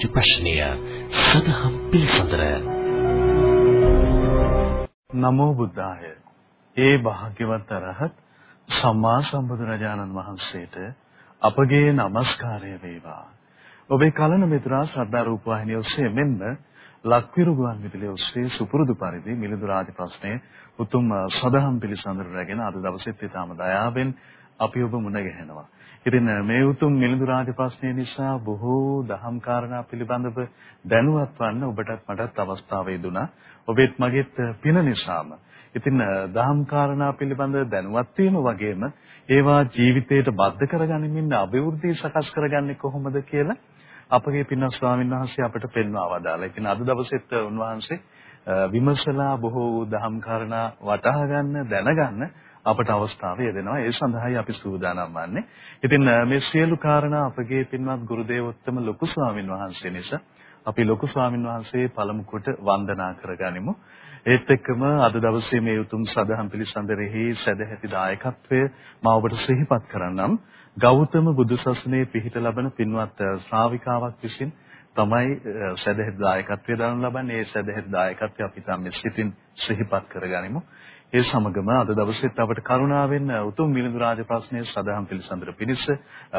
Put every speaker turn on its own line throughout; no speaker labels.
රාජ ප්‍රශ්නය සදහම් පිළිසඳර.
නමෝ බුද්ධාය. ඒ භාග්‍යවත් අරහත් සම්මා සම්බුදුරජාණන් වහන්සේට අපගේ নমස්කාරය වේවා. ඔබේ කලන මිතුරා ශ්‍රද්ධා රූප වාහිනිය ඔස්සේ මෙන්න ලක්විරු ගුවන් විදුලිය ඔස්සේ සුපුරුදු පරිදි මිලිඳු රාජ ප්‍රශ්නයේ උතුම් සදහම් පිළිසඳර රැගෙන අද දවසෙත් ඊටම දයාවෙන් අපි ඔබ මුණ ගැහෙනවා. ඉතින් මේ උතුම් මිලිඳු රාජ ප්‍රශ්නය නිසා බොහෝ දහම් කාරණා පිළිබඳව දැනුවත් වන්න ඔබටත් මටත් අවස්ථාව ලැබුණා. ඔබෙත් මගෙත් පින නිසාම. ඉතින් දහම් කාරණා පිළිබඳ දැනුවත් වීම වගේම ඒවා ජීවිතයට බද්ධ කරගනිමින් අභිවෘද්ධිය සකස් කරගන්නේ කොහොමද කියලා අපගේ පින්වත් ස්වාමීන් වහන්සේ අපට පෙන්වා වදාලා. ඉතින් අද දවසෙත් උන්වහන්සේ විමසලා බොහෝ දහම් කාරණා වටහා ගන්න දැනගන්න අපට අවස්ථාව ලැබෙනවා. ඒ සඳහායි අපි සූදානම් වන්නේ. ඉතින් මේ සියලු කාරණා අපගේ පින්වත් ගුරු දේවෝත්තම ලොකු ස්වාමින් වහන්සේ නිසා අපි ලොකු ස්වාමින් වහන්සේ පළමු කොට වන්දනා කරගනිමු. ඒත් එක්කම අද දවසේ මේ උතුම් සදහම් පිළිසඳරෙහි සදැහැති දායකත්වය මා ඔබට සිහිපත් කරන්නම්. ගෞතම බුදුසසුනේ පිහිට ලබන පින්වත් ශ්‍රාවිකාවක් විසින් තමයි සදැහැති දායකත්වය දරනු ලබන්නේ. ඒ සදැහැති දායකත්වය අපි තම සිතින් සිහිපත් කරගනිමු. ඒ සමගම අද දවසේත් අපට කරුණාවෙන් උතුම් මිලිඳු රාජ ප්‍රශ්නයේ සදහම් පිළිසඳර පිණිස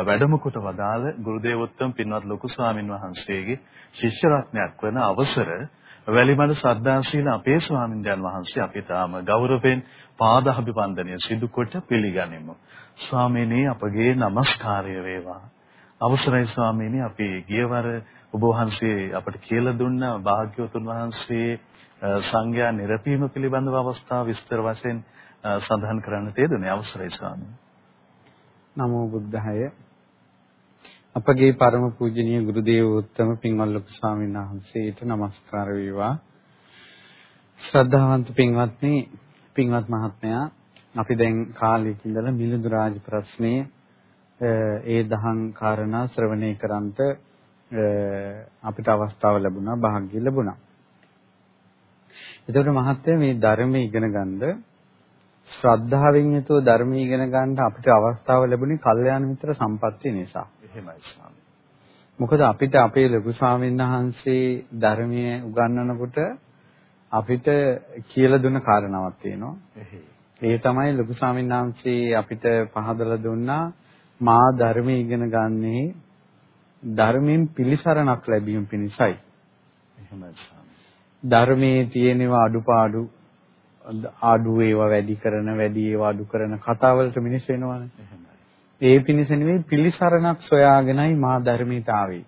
වැඩම කොට වදාළ ගුරුදේවෝත්තම පින්වත් ලොකු ස්වාමින් වහන්සේගේ ශිෂ්‍ය රත්නයක් වන අවසර වැලිමඩ සද්ධාශීල අපේ ස්වාමින්දයන් වහන්සේ අපි තාම ගෞරවයෙන් පාදාභිවන්දනය සිදු කොට පිළිගනිමු. ස්වාමීනි අපගේ নমස්කාරය වේවා. අවසරයි ස්වාමීනි අපි ගියවර ඔබ වහන්සේ අපට කියලා දුන්න භාග්‍යවතුන් වහන්සේ සංඥා නිරපීම පිළිබඳව අවස්ථාව විස්තර වශයෙන් සඳහන් කරන්න තේදුනේ අවසරයි ස්වාමීනි.
නමෝ බුද්ධාය. අපගේ පරම පූජනීය ගුරු දේවෝත්තම පින්වත් ලොකු ස්වාමීන් වහන්සේට নমස්කාර වේවා. ශ්‍රද්ධාවන්ත පින්වත්නි, පින්වත් මහත්මයා, අපි දැන් කාලෙක ඉඳලා මිලිඳු රාජ ප්‍රශ්නයේ ඒ දහම් කාරණා ශ්‍රවණය කරන්ට අපිට අවස්ථාව ලැබුණා, වාග්ය ලැබුණා. එතකොට මහත්තයා මේ ධර්මයේ ඉගෙන ගන්න ශ්‍රද්ධාවෙන් යුතුව ධර්මයේ ඉගෙන ගන්න අපිට අවස්ථාව ලැබුණේ කල්යාණ මිත්‍ර සම්පත්තිය නිසා.
එහෙමයි ස්වාමී.
මොකද අපිට අපේ ලොකු ස්වාමීන් වහන්සේ ධර්මයේ උගන්වනකොට අපිට කියලා දුන්න කාරණාවක් තියෙනවා. ඒ තමයි ලොකු ස්වාමීන් වහන්සේ අපිට පහදලා දුන්නා මා ධර්මයේ ඉගෙන ගන්නේ ධර්මයෙන් පිළිසරණක් ලැබීම පිණිසයි.
එහෙමයි
ධර්මයේ තියෙනවා අඩුපාඩු ආඩු ඒවා වැඩි කරන වැඩි ඒවා අඩු කරන කතාවලට මිනිස් වෙනවනේ. ඒ පිණිස නෙවෙයි පිළිසරණක් සොයාගෙනයි මා ධර්මීට ආවේ.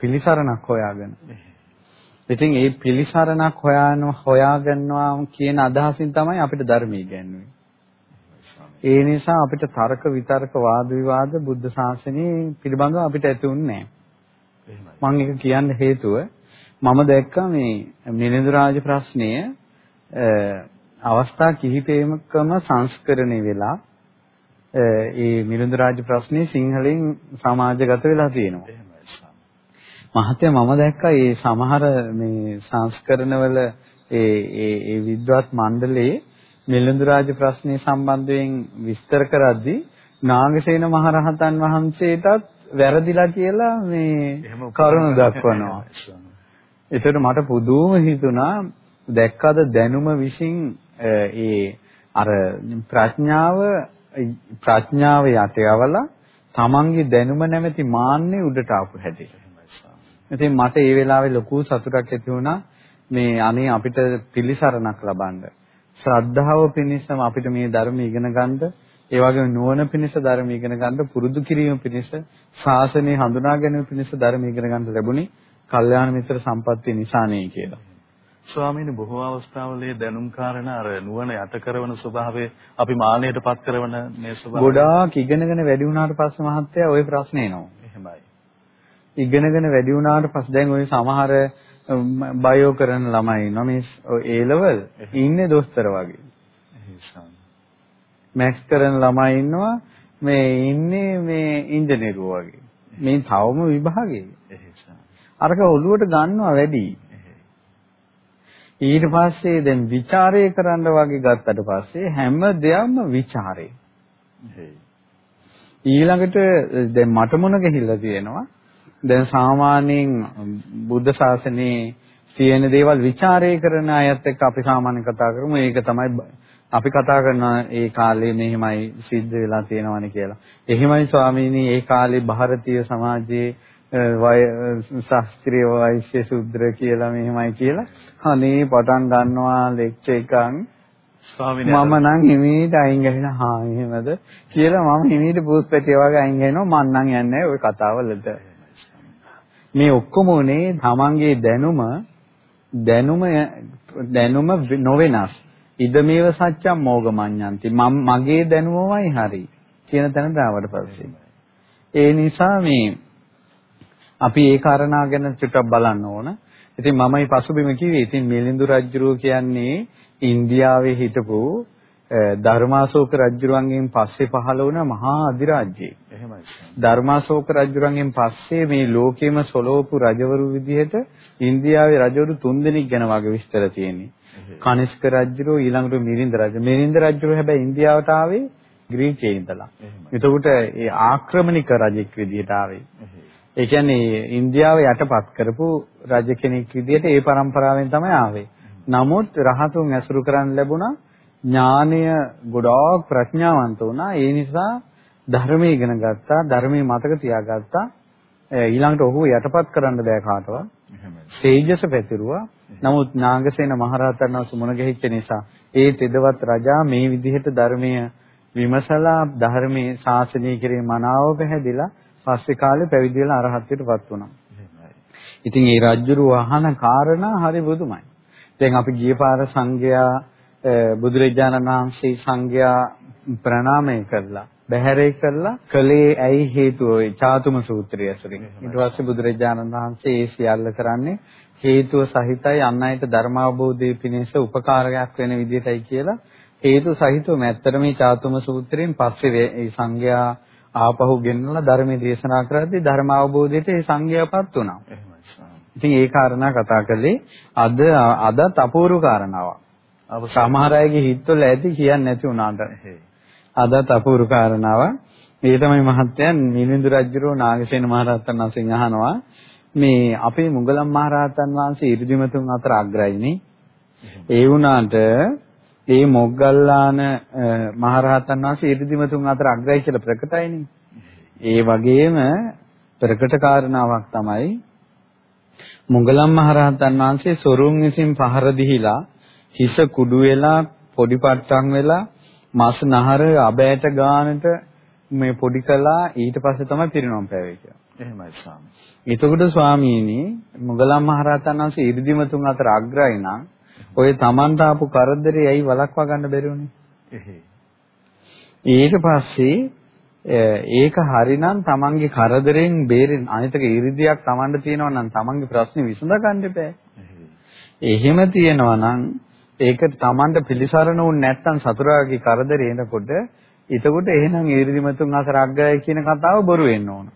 පිළිසරණක් හොයාගෙන. ඉතින් ඒ පිළිසරණක් හොයාන හොයාගන්නවා කියන අදහසින් තමයි අපිට ධර්මී ඉගෙනුනේ. ඒ නිසා අපිට තර්ක විතර්ක වාද විවාද බුද්ධ ශාසනයේ පිළිබඳව අපිට ඇති උන්නේ නැහැ. මම ඒක කියන්න හේතුව මම දැක්කා මේ මිනිඳු රාජ ප්‍රශ්නය අවස්ථා කිහිපයකම සංස්කරණය වෙලා ඒ මිලිඳු රාජ ප්‍රශ්නේ සිංහලෙන් සමාජගත වෙලා තියෙනවා. මහත්ය මම දැක්කා මේ සමහර මේ සංස්කරණවල ඒ ඒ විද්වත් මණ්ඩලයේ මිලිඳු රාජ ප්‍රශ්නේ සම්බන්ධයෙන් විස්තර කරද්දී නාගසේන මහරහතන් වහන්සේටත් වැරදිලා කියලා මේ කරුණ දක්වනවා. ඒතර මට පුදුම හිතුණා දැක්කද දැනුම විසින් ඒ අර ප්‍රඥාව ප්‍රඥාව යටයවලා තමන්ගේ දැනුම නැමැති මාන්නේ උඩට ආපු හැටි. ඉතින් මට ඒ වෙලාවේ ලොකු සතුටක් ඇති වුණා මේ අනේ අපිට පිළිසරණක් ලබන්න. ශ්‍රද්ධාව පිණිසම අපිට මේ ධර්ම ඉගෙන ගන්න, ඒ වගේම නුවණ පිණිස ධර්ම ඉගෙන ගන්න, පුරුදු කිරීම පිණිස, ශාසනය හඳුනා ගැනීම පිණිස ධර්ම ඉගෙන ගන්න ලැබුණේ කල්යාණ මිත්‍ර සම්පත්තිය නිසානේ කියලා.
ස්වාමීනි බොහෝ අවස්ථාවලදී දැනුම් කාරණා අර නුවණ යට කරන ස්වභාවය අපි මාන්නයටපත් කරන මේ ස්වභාවය
ගොඩාක් ඉගෙනගෙන වැඩි වුණාට පස්සේ මහත්තයා ওই ප්‍රශ්නේ එනවා.
එහෙමයි.
ඉගෙනගෙන වැඩි වුණාට පස්සේ දැන් ওই සමහර බයෝ කරන ළමයි ඉන්නවා මේ ඒ ලෙවල් ඉන්නේ දොස්තර වගේ. මැක්ස් කරන ළමයි ඉන්නවා මේ ඉන්නේ මේ ඉංජිනේරු වගේ. මේ තවම විභාගේ. අරක ඔළුවට ගන්නවා වැඩි. ඊට පස්සේ දැන් ਵਿਚාරය කරන්න වගේ ගත්තට පස්සේ හැම දෙයක්ම ਵਿਚාරේ. ඊළඟට දැන් මට මොන ගිහිල්ලා තියෙනවා දැන් සාමාන්‍යයෙන් බුද්ධ ශාසනයේ තියෙන දේවල් ਵਿਚාරය කරන අයත් එක්ක අපි සාමාන්‍ය කතා කරමු. ඒක තමයි අපි කතා කරන ඒ කාලේ මෙහෙමයි සිද්ධ වෙලා තියෙනවනේ කියලා. එහෙමයි ස්වාමීනි ඒ කාලේ ಭಾರತೀಯ සමාජයේ වය ශාස්ත්‍රීය වෛශ්‍ය සුද්‍ර කියලා මෙහෙමයි කියලා. අනේ පටන් ගන්නවා ලෙක්චර් එකක් මම නම් හිමීට අයින් ගහිනා හා එහෙමද? කියලා මම හිමීට බූත් පැටිය වගේ අයින් ගහිනවා. මං නම් යන්නේ ওই කතාවලට. මේ ඔක්කොම උනේ තමන්ගේ දැනුම දැනුම දැනුම නොවෙනස්. ඉදමේව සත්‍යම් මෝගමඤ්ඤන්ති. මම මගේ දැනුමමයි හරි කියන තැන දාවට පස්සේ. ඒ නිසා මේ අපි ඒ කාරණා ගැන චුට්ටක් බලන්න ඕන. ඉතින් මමයි පසුබිම කිව්වේ ඉතින් මිලිඳු රජුරෝ කියන්නේ ඉන්දියාවේ හිටපු ධර්මාශෝක රජුරන්ගෙන් පස්සේ පහළ වුණ මහා අධිරාජ්‍යය.
එහෙමයි.
ධර්මාශෝක රජුරන්ගෙන් පස්සේ මේ ලෝකෙම සොලෝපු රජවරු විදිහට ඉන්දියාවේ රජවරු තුන්දෙනෙක් ගැන වගේ විස්තර තියෙන්නේ. කනිෂ්ක රජුරෝ ඊළඟට මිලින්ද රජු. මිලින්ද රජුරෝ හැබැයි ඉන්දියාවට ආවේ ග්‍රීකයේ ඉඳලා. එතකොට ඒ ආක්‍රමණික රජෙක් විදිහට ආවේ. ඒ කියන්නේ ඉන්දියාව යටපත් කරපු රජ කෙනෙක් විදිහට ඒ પરම්පරාවෙන් තමයි ආවේ. නමුත් රහතුන් ඇසුරු කරන් ලැබුණා ඥානය ගොඩාක් ප්‍රඥාවන්ත වුණා. ඒ නිසා ධර්මයේ ඉගෙන ගත්තා, ධර්මයේ මතක තියාගත්තා. ඊළඟට ඔහු යටපත් කරන්න බෑ කාටවත්. තේජස පැතිරුවා. නමුත් නාගසේන මහරහතන් වහන්සේ මුණ ගැහිච්ච නිසා ඒ තෙදවත් රජා මේ විදිහට ධර්මයේ විමසලා ධර්මයේ ශාසනය කිරීම මනාව පැහැදිලා පස්සේ කාලේ පැවිදි වෙලා අරහත්ත්වයටපත් වුණා. ඉතින් ඒ රජුරු අහන කාරණා හරි බුදුමයි. දැන් අපි ගිය පාර සංඝයා බුදුරජාණන් වහන්සේ සංඝයා ප්‍රණාමය කළා. බැහැරේ කළා කලේ ඇයි හේතුව ඒ චාතුම සූත්‍රය ඇසුරින්. ඊට පස්සේ බුදුරජාණන් වහන්සේ ඒ සියල්ල කරන්නේ හේතුව සහිතයි අන් අයට ධර්ම අවබෝධය පිණිස උපකාරයක් වෙන විදිහටයි කියලා හේතු සහිතව ඇත්තට මේ චාතුම සූත්‍රයෙන් පස්සේ මේ සංඝයා ආපහු ගෙන්නලා ධර්මයේ දේශනා කරද්දී ධර්ම අවබෝධයට ඒ සංඝයාපත් වුණා. ඉතින් ඒ කාරණා කතා කළේ අද අදත් අපූර්ව කාරණාවක්. සමහර අයගේ හිතවල ඇති කියන්නේ නැති වුණාට. අදත් අපූර්ව කාරණාවක්. මේ තමයි මහත්තයන් මිලිඳු රජුරෝ නාගසේන මහරහතන් වහන්සේගෙන් අහනවා මේ අපේ මුගලන් මහරහතන් වහන්සේ 이르දිමතුන් අතර අග්‍රයිනේ. ඒ වුණාට ඒ මොග්ගල්ලාන මහරහතන් වහන්සේ 이르දිමතුන් අතර අග්‍රයි කියලා ප්‍රකටයිනේ. ඒ වගේම ප්‍රකට කාරණාවක් තමයි මුගලන් මහරහතන් වහන්සේ සොරුන් විසින් පහර දීලා හිස කුඩු වෙලා පොඩි පට්ටම් වෙලා මස් නහර අබෑට ගානට මේ පොඩි කළා ඊට පස්සේ තමයි පිරිනොම් පෑවේ කියලා.
එහෙමයි ස්වාමී.
එතකොට ස්වාමීනි මොගලම් මහරහතන් වහන්සේ 이르දිමතුන් අතර අග්‍රයි නම් ඔය Tamanට ආපු කරදරේ ඇයි වළක්වා ගන්න බැරි වුනේ? ඊට පස්සේ ඒක හරිනම් Tamanගේ කරදරෙන් බේරෙන්න අනිතක ඉරිදියක් Tamanට තියෙනවා නම් Tamanගේ ප්‍රශ්නේ විසඳ ගන්න බෑ. එහෙම තියෙනවා නම් ඒක Tamanට පිළිසරණ වුනේ නැත්නම් සතුරාගේ කරදරේ එනකොට එතකොට එහෙනම් ඉරිදිමතුන් අතර අග්‍රයි කියන කතාව බොරු වෙන්න ඕන.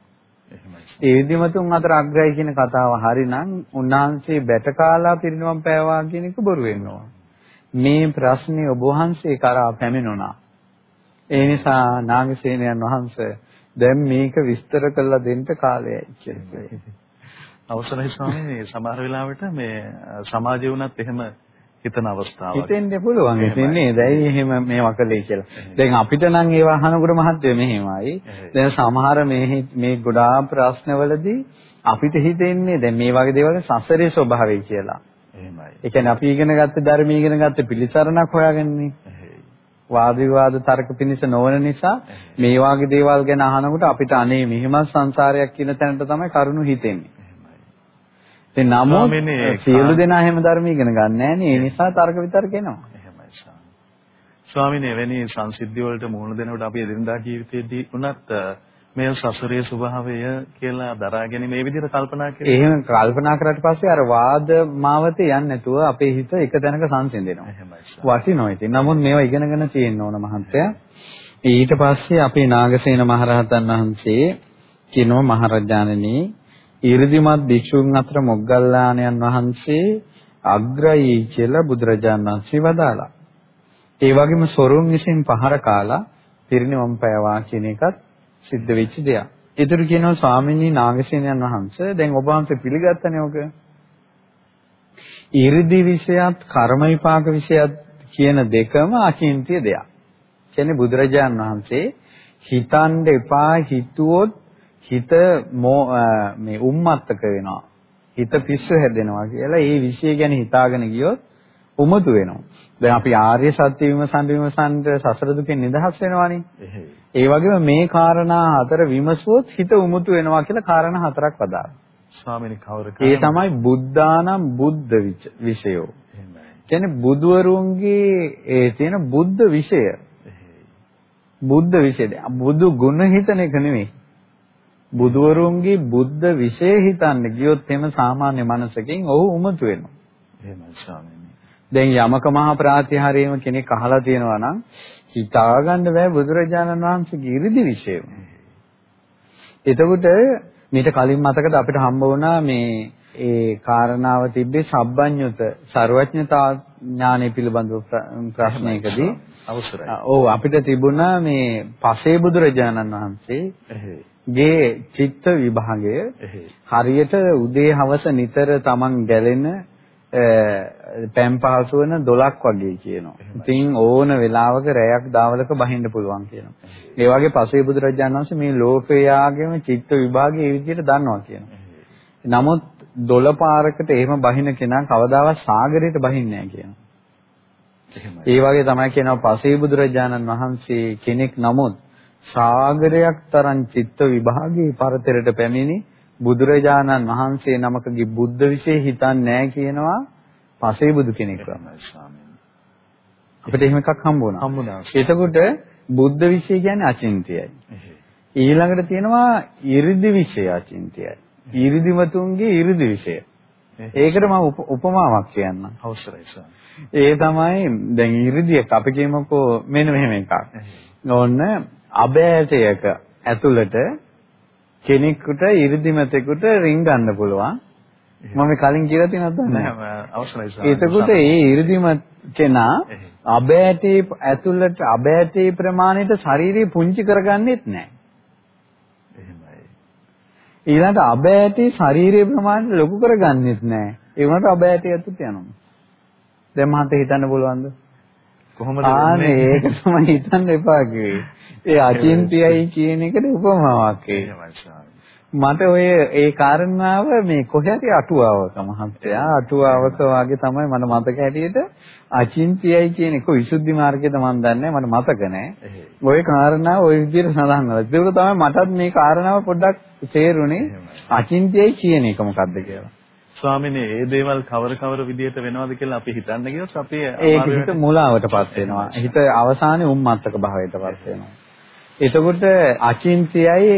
ඒ විදිමතුන් අතර අග්‍රයි කියන කතාව හරිනම් උන්වහන්සේ බැට කාලා පිරිනවම් පෑවා කියන එක බොරු වෙන්න ඕන. මේ ප්‍රශ්නේ ඔබ වහන්සේ කරා පැමිණුණා. ඒ නිසා නාගසේනයන් වහන්සේ දැන් මේක විස්තර කරලා දෙන්න කාලයයි කියලා.
අවසරයි ස්වාමීනි සමහර වෙලාවට මේ සමාජය වුණත් එහෙම හිතන අවස්ථාවක්.
හිතෙන්න පුළුවන්. හිතන්නේ දැයි එහෙම මේවා කළේ කියලා. දැන් අපිට නම් ඒවා අහනකොට මහත්ය මෙහෙමයි. දැන් සමහර මේ මේ ගොඩාක් ප්‍රශ්නවලදී අපිට හිතෙන්නේ දැන් මේ වගේ දේවල් සසරේ ස්වභාවය කියලා.
එහෙමයි.
ඒ කියන්නේ අපි ඉගෙන ගත්ත ධර්මයේ ඉගෙන ගත්ත පිළිසරණක් හොයාගන්නේ. වාද විවාද තර්ක පිනිස නොවන නිසා මේ වාගේ දේවල් ගැන අහනකොට අපිට අනේ මෙහෙම සංසාරයක් කියන තැනට තමයි කරුණු හිතෙන්නේ. ඉතින් නමුත් සියලු දෙනා එහෙම ධර්ම ඉගෙන ගන්න නැහැ ඒ නිසා තර්ක විතර්ක එනවා.
එහෙමයි ස්වාමීන් එවැනි සංසිද්ධි වලට මුහුණ දෙනකොට අපි එදිනදා ජීවිතයේදී උනත් මේ සසරේ ස්වභාවය කියලා දරාගෙන මේ විදිහට කල්පනා කරේ.
එහෙම කල්පනා කරාට පස්සේ අර වාද මාවතේ යන්නේ නැතුව අපේ හිත එක තැනක සංසිඳෙනවා.
එහෙමයි.
වටිනවා ඉතින්. නමුත් මේවා ඉගෙනගෙන තියෙන්න ඕන මහන්තයා. ඊට පස්සේ අපේ නාගසේන මහරහතන් වහන්සේ කියනවා මහරජාණනි 이르දිමත් භික්ෂුන් අතර මොග්ගල්ලාණන් වහන්සේ අග්‍රයි කියලා බුදුරජාණන් වහන්සේ වදාලා. ඒ වගේම සොරුන් විසින් පහර කාලා පිරිනිවන් පෑවා කියන එකත් සිද්ධ වෙච්ච දෙයක්. ඒතර කියනවා ස්වාමීන් නාගසේනයන් වහන්සේ දැන් ඔබ වහන්සේ පිළිගත්තනේ ඔක. 이르දි විෂයත් කර්ම විපාක විෂයත් කියන දෙකම අචින්තිය දෙයක්. කියන්නේ බුදුරජාණන් වහන්සේ හිතන්න එපා හිතුවොත් හිත මේ උම්මත්තක වෙනවා. හිත පිස්සු හැදෙනවා කියලා ඒ විෂය ගැන හිතාගෙන ගියොත් උමතු වෙනවා. දැන් අපි ආර්ය සත්‍ය විමසන් විමසන් සසර දුකෙන් නිදහස් වෙනවානේ. ඒ වගේම මේ කාරණා හතර විමසුවොත් හිත උමතු වෙනවා කියලා කාරණා හතරක් වදාළා.
ස්වාමීනි කවර
ඒ තමයි බුද්ධානම් බුද්ධ විෂයෝ. කියන්නේ බුදුවරුන්ගේ ඒ තියෙන බුද්ධ විෂය. බුද්ධ විෂය. බුදු ගුණ හිතන එක නෙමෙයි. බුදුවරුන්ගේ බුද්ධ විශේෂ හිතන්න ගියොත් එහෙම සාමාන්‍ය මනසකින් ඔහු උමතු වෙනවා.
එහෙමයි ස්වාමීනි.
දැන් යමක මහා ප්‍රාතිහාරීම කෙනෙක් අහලා තියෙනවා නම් හිතාගන්න බෑ බුදුරජාණන් වහන්සේගේ 이르දි විශේෂම. එතකොට මීට කලින් මතකද අපිට හම්බ වුණා මේ ඒ කාරණාව තිබ්බේ සබ්බඤ්‍යුත ਸਰවඥතා ඥානය පිළිබඳව ප්‍රශ්නයකදී
අවසරයි.
ඔව් අපිට තිබුණා මේ පසේ බුදුරජාණන් වහන්සේ ගේ චිත්ත විභාගය හරියට උදේ හවස නිතර තමන් ගැලෙන පෑම් පහසු වෙන 12ක් වගේ කියනවා. ඉතින් ඕන වෙලාවක රැයක් දවලක බහින්න පුළුවන් කියනවා. ඒ වගේ පසේ බුදුරජාණන් වහන්සේ මේ ලෝකයාගේම චිත්ත විභාගය ඒ විදිහට දන්නවා කියනවා. නමුත් 12 පාරකට එහෙම බහින කෙනා කවදාවත් සාගරයට බහින්නේ නැහැ කියනවා. ඒ වගේ තමයි කියනවා පසේ බුදුරජාණන් වහන්සේ කෙනෙක් නමුත් සාගරයක් තරම් චිත්ත විභාගේ පරතරයට පැමිණි බුදුරජාණන් වහන්සේ නමකගේ බුද්ධ વિશે හිතන්නේ නැහැ කියනවා පසේ බුදු කෙනෙක් අපිට එහෙම එකක් හම්බ වුණා.
හම්බුණා.
එතකොට බුද්ධ විෂය කියන්නේ අචින්තයයි. ඊළඟට තියෙනවා 이르දි විෂය අචින්තයයි. 이르දිමතුන්ගේ 이르දි විෂය. ඒකට මම උපමාවක් කියන්නම්.
අවශ්‍යයි සර්.
ඒ තමයි දැන් 이르දියක් අපි කියමුකෝ මෙන්න මෙහෙම එකක්. ඕන්න අබෑටයක ඇතුළට කෙනෙකුට 이르දිමතෙකුට රින් ගන්න පුළුවන්. මම කලින් කියලා තියෙනවද
නැහැ. අවශ්‍යයි.
එතකොට ඒ 이르දිමත් කෙනා අබෑටේ ඇතුළට අබෑටේ ප්‍රමාණයට ශාරීරිය පුංචි කරගන්නෙත් නැහැ.
එහෙමයි.
ඊළඟට අබෑටේ ශාරීරිය ප්‍රමාණයට ලොකු කරගන්නෙත් නැහැ. ඒ වුණාට අබෑටේ ඇතුළට යනවා. දැන් මහත හිතන්න පුළුවන්ද?
කොහොමද
ආනේ ඒක තමයි හිතන්න එපා කිව්වේ. ඒ අචින්තියයි කියන එකට උපමාවක් ඒ. මට ඔය ඒ කාරණාව මේ කොහේද අටුවාවක මහත්තයා අටුවාවක වාගේ තමයි මට මතක හැටියට අචින්තියයි කියන එක විසුද්ධි මාර්ගයද මම දන්නේ මට මතක නැහැ. ওই කාරණාව ওই විදිහට සඳහන් කරලා. ඒක තමයි මටත් මේ කාරණාව පොඩ්ඩක් තේරුනේ අචින්තියයි කියන එක මොකද්ද කියලා.
ස්වාමිනේ මේ දේවල් කවර කවර විදිහට වෙනවද කියලා අපි හිතන්න ගියොත් අපි
ඒක හිත මුලාවටපත් වෙනවා. හිත අවසානයේ උම්මත්තක භාවයටපත් වෙනවා. එතකොට අචින්තියයි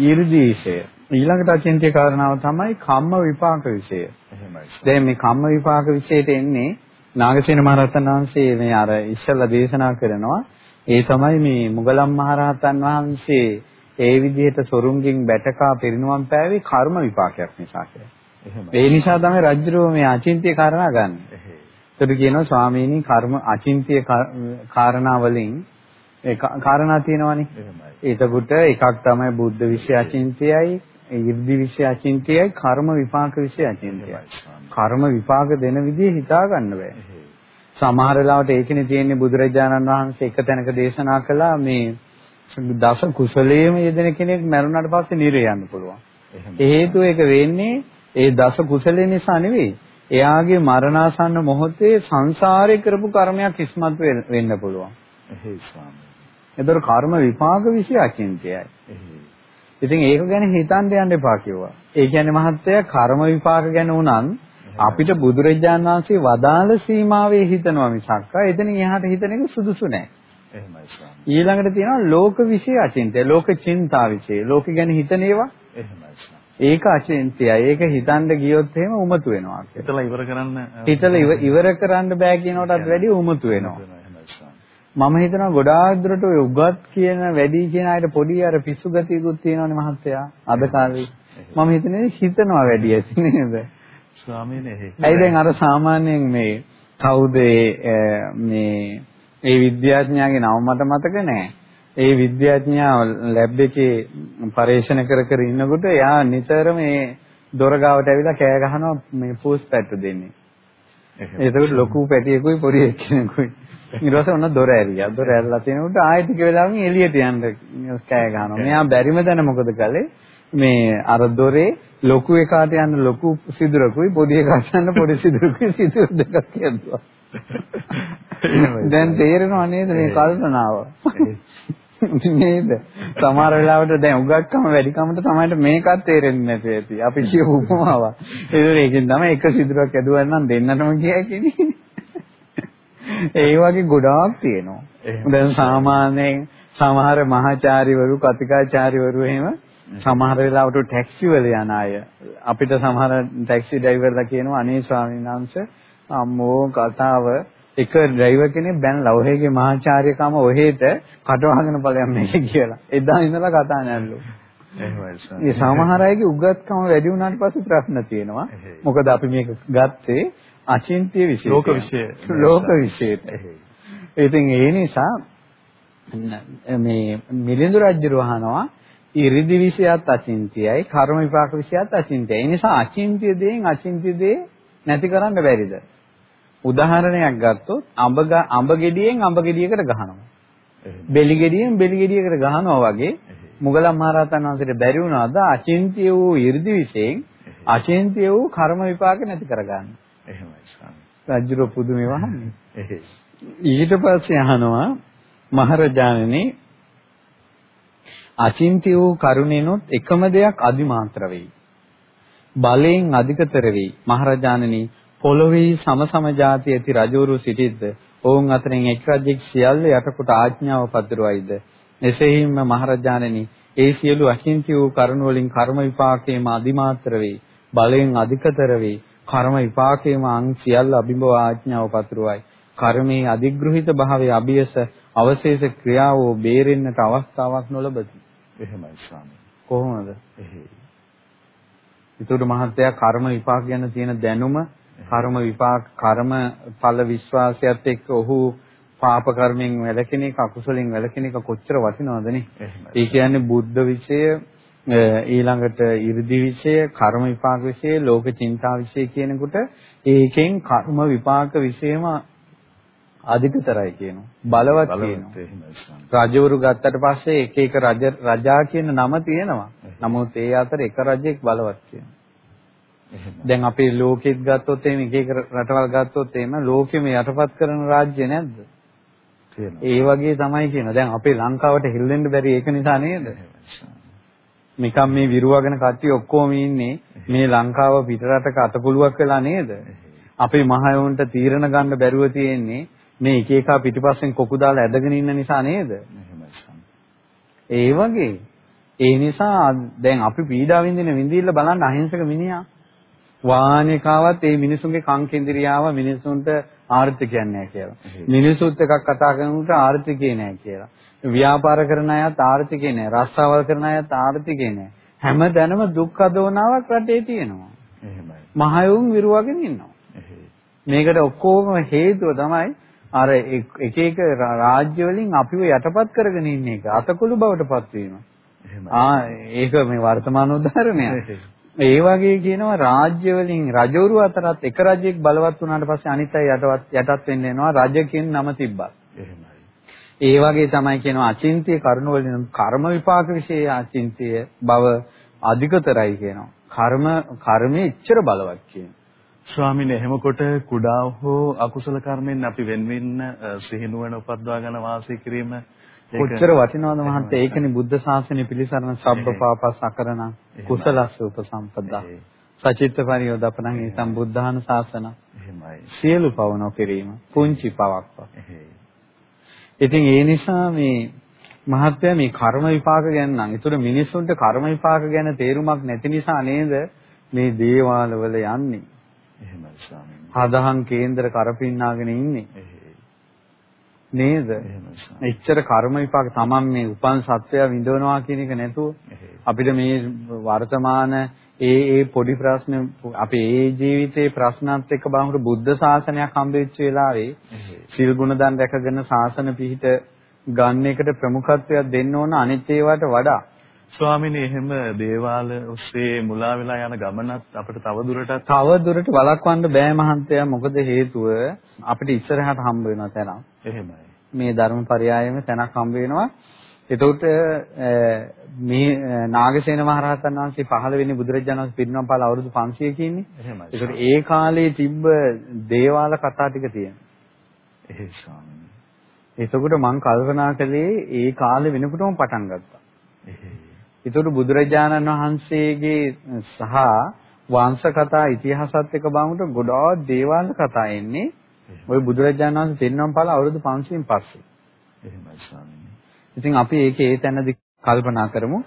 ඊර්දීශය. ඊළඟට අචින්තිය කාරණාව තමයි කම්ම විපාක විෂය.
එහෙමයි.
දැන් මේ කම්ම විපාක විෂයට එන්නේ නාගසේන මහරහතන් වහන්සේ මේ අර ඉස්සල්ලා දේශනා කරනවා. ඒ තමයි මේ මුගලන් මහරහතන් වහන්සේ ඒ විදිහට සොරුන්ගෙන් බැටකා පිරිනුවම් පෑවේ කර්ම විපාකයක් නිසා කියලා. ඒ නිසා තමයි රජුරෝ මේ අචින්තිය කාරණා ගන්න. ඒකට කියනවා ස්වාමීනි කර්ම අචින්තිය කාරණා වලින් ඒ කාරණා තියෙනවනේ. එතකොට එකක් තමයි බුද්ධ විශ්ය අචින්තියයි, 이르දි විශ්ය අචින්තියයි, කර්ම විපාක විශ්ය අචින්තියයි. කර්ම විපාක දෙන විදිහ හිතා ගන්න බෑ. සමහර වෙලාවට ඒකනේ තියෙන්නේ බුදුරජාණන් වහන්සේ එක තැනක දේශනා කළා මේ දස කුසලයේම යෙදෙන කෙනෙක් මරුණාට පස්සේ නිරේ යන්න පුළුවන්. ඒ හේතුව ඒක වෙන්නේ ඒ දස කුසලේ නිසා නෙවෙයි. එයාගේ මරණාසන්න මොහොතේ සංසාරේ කරපු කර්මයක් ඉස්මතු වෙන්න පුළුවන්.
එහේ ස්වාමී.
ඒතර කර්ම විපාක විශ්ය අචින්තයයි. ඉතින් ඒක ගැන හිතන්න යන්න එපා කිව්වා. ඒ කියන්නේ මහත්තයා කර්ම විපාක ගැන උනන් අපිට බුදුරජාණන් වහන්සේ වදාළ සීමාවේ හිතනවා මිසක් එතනින් එහාට හිතන එක සුදුසු නෑ.
එහෙමයි ස්වාමී.
ඊළඟට තියෙනවා ලෝක විශ්ය අචින්තය, ලෝක චින්තා විශ්ය, ලෝක ගැන හිතන ඒවා.
එහෙමයි ස්වාමී.
ඒක අචින්තයයි. ඒක හිතන්න ගියොත් එහෙම උමතු වෙනවා.
හිතලා ඉවර කරන්න
හිතලා ඉවර කරන්න බෑ කියනකටත් වැඩිය උමතු වෙනවා. මම හිතනවා ගොඩාක් දුරට ඔය උගත් කියන වැඩි කියන අයට පොඩි අර පිස්සු ගතියකුත් තියෙනවනේ මහත්තයා අද කාලේ. මම හිතන්නේ හිතනවා වැඩි ඇති නේද?
ස්වාමීන්
ඇයි දැන් අර සාමාන්‍යයෙන් මේ කවුද මේ ඒ විද්‍යාඥයාගේ නම මට මතක නැහැ. ඒ විද්‍යාඥයා ලැබ් එකේ පරීක්ෂණ කර කර ඉන්නකොට එයා නිතරම මේ දොර ගාවට ඇවිල්ලා කෑ ගහනවා මේ පූස් පැට්ටු දෙන්නේ. එතකොට ලොකු පැටියෙකුයි පොඩි එක්කෙනෙකුයි. ඊට පස්සේ ඔන්න දොර ඇරියා. දොර ඇරලා තිනකොට ආයෙ ටික වෙලාවකින් එළියට යන්න කෑ ගහනවා. මෙයා බැරිම දැන මොකද කළේ? මේ අර දොරේ ලොකු එකාට යන්න ලොකු සිදුරකුයි පොඩි එකාට යන්න පොඩි සිදුරකුයි සිදුර දෙකක් කියනවා. දැන් තේරෙනව නේද මේ කල්පනාව? නේද? සමහර වෙලාවට දැන් උගත්කම වැඩිකමට තමයි මේකත් තේරෙන්නේ නැති ඇති. අපි කියපු උපමාවක්. ඒකෙන් තමයි එක සිදුරක් ඇදුවා නම් දෙන්නටම කියයි ඒ වගේ ගොඩාක් තියෙනවා. දැන් සාමාන්‍යයෙන් සමහර මහාචාර්යවරු, කතිකාචාර්යවරු එහෙම සමහර වෙලාවට ටැක්සි වල යන අය අපිට සමහර ටැක්සි ඩ්‍රයිවර්ලා කියනවා අනේ ස්වාමීන් වහන්සේ අම්මෝ කතාව එක ඩ්‍රයිවර් කෙනෙක් බැනලා ඔහෙගේ මහාචාර්යකම ඔහෙට කටවහගෙන ඵලයන් මේක කියලා. එදා ඉඳලා කතා නැල්ලු. එහෙමයි. මේ සමහර අයගේ උගත්කම වැඩි වුණාට පස්සේ ප්‍රශ්න තියෙනවා. මොකද අපි මේක ගත්තේ අචින්ත්‍ය විශේෂ.
ලෝක විශේෂ.
ලෝක විශේෂ. ඉතින් ඒ නිසා මේ මිලිඳු රජු වහනවා ඉරිදි විෂයත් අචින්තියයි කර්ම විපාක විෂයත් අචින්තියයි. ඒ නිසා අචින්තිය දෙයින් අචින්තිය දේ නැති කරන්න බැරිද? උදාහරණයක් ගත්තොත් අඹ අඹ ගෙඩියෙන් අඹ ගෙඩියකට ගහනවා. බෙලි ගෙඩියෙන් බෙලි ගෙඩියකට ගහනවා වගේ මුගලන් මහරහතන් වහන්සේට බැරි වුණාද අචින්තිය වූ 이르දි විශේෂයෙන් අචින්තිය වූ කර්ම විපාක නැති කරගන්න.
එහෙමයි ස්වාමී.
රජුර පුදුමේ වහන්නේ. ඊට පස්සේ අහනවා මහරජාණනි අචින්තිය වූ කරුණිනොත් එකම දෙයක් අදිමාත්‍ර වෙයි. බලයෙන් අධිකතර වෙයි. මහරජාණනි පොළොවේ සම සම જાති ඇති රජවරු සිටිද්ද ඔවුන් අතරින් එක් රජෙක් සියල්ල යටකොට ආඥාව පද්දරවයිද එසේහිම මහරජාණනි ඒ සියලු අචින්ති වූ කරුණ වලින් කර්ම විපාකයේම අදිමාත්‍ර වේ බලයෙන් අධිකතර වේ කර්ම විපාකයේම අං සියල්ල අභිභව ආඥාව පතුරවයි. කර්මයේ අධිග්‍රහිත භාවයේ අභියස අවශේෂ ක්‍රියාවෝ බේරෙන්නට අවස්ථාවක් නොලබති.
එහෙමයි ස්වාමී.
කොහොමද?
එහෙයි.
ඒතකොට මහත්තයා කර්ම විපාක ගැන තියෙන දැනුම කර්ම විපාක කර්ම ඵල විශ්වාසයත් එක්ක ඔහු පාප කර්මෙන් වැළකෙන එක අකුසලෙන් වැළකෙන එක කොච්චර වටිනවද නේ? ඒ කියන්නේ බුද්ධ විෂය ඊළඟට 이르දි විෂය, කර්ම විපාක විෂය, ලෝක චින්තා විෂය කියනකොට ඒකෙන් කර්ම විපාක විෂයම අධිකතරයි කියනවා. බලවත් කියනවා. රජවරු ගත්තට පස්සේ එක එක රජ කියන නම තියෙනවා. නමුත් ඒ අතර එක රජෙක් බලවත් කියනවා. දැන් අපේ ලෝකෙත් ගත්තොත් එහෙම එක එක රටවල් ගත්තොත් එහෙම ලෝකෙම යටපත් කරන රාජ්‍ය නැද්ද? ඒ වගේ තමයි කියනවා. දැන් අපේ ලංකාවට හෙල්ලෙන්න බැරි ඒක නිසා නේද? නිකම් මේ විරුවගෙන කට්ටිය ඔක්කොම ඉන්නේ මේ ලංකාව පිටරටක අතපොලුවක් වෙලා නේද? අපේ මහයෝන්ට තීරණ ගන්න බැරුව තියෙන්නේ මේ එක එක පිටිපස්සෙන් කොකු දාලා ඇදගෙන ඉන්න නිසා නේද? ඒ වගේ. ඒ නිසා දැන් අපි පීඩා විඳින විඳිල්ල බලන්න අහිංසක මිනිහා වාහනේකාවත් ඒ මිනිසුන්ගේ කන් කෙන්දිරියාව මිනිසුන්ට ආර්ථිකයක් නැහැ කියලා. මිනිසුත් එකක් කතා කරනකොට ආර්ථිකේ නැහැ කියලා. ව්‍යාපාර කරන අයත් ආර්ථිකේ නැහැ. රස්සාවල් කරන අයත් ආර්ථිකේ නැහැ. හැමදැනම දුක් අදෝනාවක් රටේ තියෙනවා. එහෙමයි. මහයුන් විරුවගෙන ඉන්නවා. මේකට ඔක්කොම හේතුව තමයි අර එක එක රාජ්‍ය වලින් අපිව යටපත් කරගෙන ඉන්න එක. අතකොළු බවට පත් වීම. ආ ඒක මේ වර්තමාන උදාහරණයක්. ඒ වගේ කියනවා රාජ්‍ය වලින් රජවරු අතරත් එක රජෙක් බලවත් වුණාට පස්සේ අනිත් අය යටවත් යටත් වෙන්න එනවා රජ කියන නම තිබ්බත්. එහෙමයි. ඒ වගේ තමයි කියනවා අචින්තිය කරුණ වලින් කර්ම විපාක વિશે අචින්තිය බව අධිකතරයි කියනවා. කර්ම කර්මයේ ඉච්ඡර බලවත් කියනවා.
ස්වාමීන් එහෙම කොට කුඩා හෝ අකුසල කර්මෙන් අපි වෙන්වෙන්න සිහිනුවන උපද්දවා ගන්න වාසය කිරීම
කොච්චර වටිනවද මහත්තයා? ඒකනේ බුද්ධ ශාසනය පිළිසරණ සබ්බ පාපස් අකරණ කුසලස්ස උපසම්පදා සචිත්ත පරියෝදපණං ඒ සම්බුද්ධාන ශාසන. එහෙමයි. සියලු පව නොකිරීම පුංචි පවක්. ඉතින් ඒ නිසා මේ මහත්තයා මේ කර්ම විපාක ගැන නම් ඒතර මිනිස්සුන්ට කර්ම විපාක ගැන තේරුමක් නැති නිසා නේද මේ දේවාල වල යන්නේ? එහෙමයි ස්වාමීනි. හදහන් කේන්දර කරපින්නාගෙන ඉන්නේ නේද? එච්චර කර්ම විපාක තමන් මේ උපන් සත්වයා විඳවනවා කියන එක නැතුව අපිට මේ වර්තමාන ඒ ඒ පොඩි ප්‍රශ්න අපේ ඒ ජීවිතේ ප්‍රශ්නත් එක්ක බලනකොට බුද්ධ ශාසනයක් හම්බෙච්ච වෙලාවේ සිල් ගුණ දන් රැකගෙන ශාසන පිහිට ගන්න එකට ප්‍රමුඛත්වයක් දෙන්න ඕන අනිත් ඒවාට වඩා.
ස්වාමිනේ එහෙම දේවාල ඔස්සේ මුලා වෙලා යන ගමනත් අපිට තව දුරටත්
තව දුරට වළක්වන්න බෑ මහන්තයා මොකද හේතුව අපිට ඉස්සරහට හම්බ වෙනවා තැනක්.
එහෙමයි.
මේ ධර්ම පරයයෙම තැනක් හම්බ වෙනවා. එතකොට මේ නාගසේන මහරහතන් වහන්සේ 15 වෙනි බුදුරජාණන් වහන්සේ පිරිනමන පාල අවුරුදු 500 කින්නේ.
එහෙමයි.
ඒකට ඒ කාලේ තිබ්බ දේවාල කතා ටික තියෙනවා.
එහෙයි ස්වාමීනි.
එතකොට මම කල්පනා කළේ ඒ කාලේ වෙනකොටම පටන් ගත්තා.
එහෙයි.
ඒතකොට බුදුරජාණන් වහන්සේගේ සහ වංශ කතා ඉතිහාසත් එක්ක බලනකොට ගොඩාක් දේවාල කතා එන්නේ ওই බුදුරජාණන් වහන්සේ පිරිනමන පාල අවුරුදු 500න් පස්සේ.
එහෙමයි ස්වාමීනි.
ඉතින් අපි ඒකේ ඒ තැනදී කල්පනා කරමු.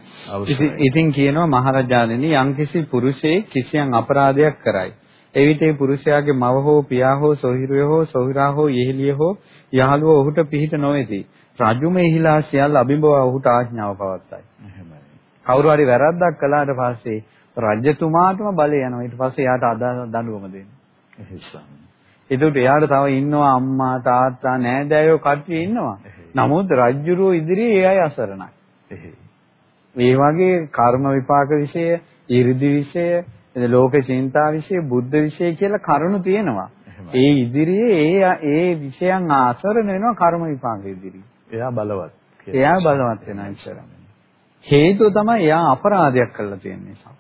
ඉතින් කියනවා මහරජාණෙනි යම්කිසි පුරුෂයෙක් කිසියම් අපරාධයක් කරයි. එවිට ඒ පුරුෂයාගේ මව හෝ පියා හෝ සොහිරුය හෝ සොහිරා හෝ යෙහෙලිය හෝ යහළුව ඔහුට පිහිට නොවේති. රජුම එහිලා සියල්ල අභිභව ඔහුට ආඥාව පවත්තයි.
එහෙමයි.
කවුරු හරි වැරද්දක් කළාට පස්සේ රජතුමාටම බලය යනවා. ඊට පස්සේ එයාට අදාළ දඬුවම දෙනවා.
එහෙයි
එතකොට එයාට තව ඉන්නවා අම්මා තාත්තා නෑදෑයෝ කට්ටිය ඉන්නවා. නමුත් රජ්ජුරුව ඉදිරියේ ඒ අය අසරණයි. මේ වගේ කර්ම විපාක વિશે, 이르දි વિશે, ලෝක චින්තා વિશે, බුද්ධ વિશે කියලා කරුණු තියෙනවා. ඒ ඉදිරියේ ඒ ඒ විෂයන් අසරණ වෙනවා කර්ම විපාක ඉදිරියේ.
එයා බලවත්.
එයා බලවත් වෙනා ඉස්සරහ. හේතුව තමයි එයා අපරාධයක් කළා තියෙන නිසා.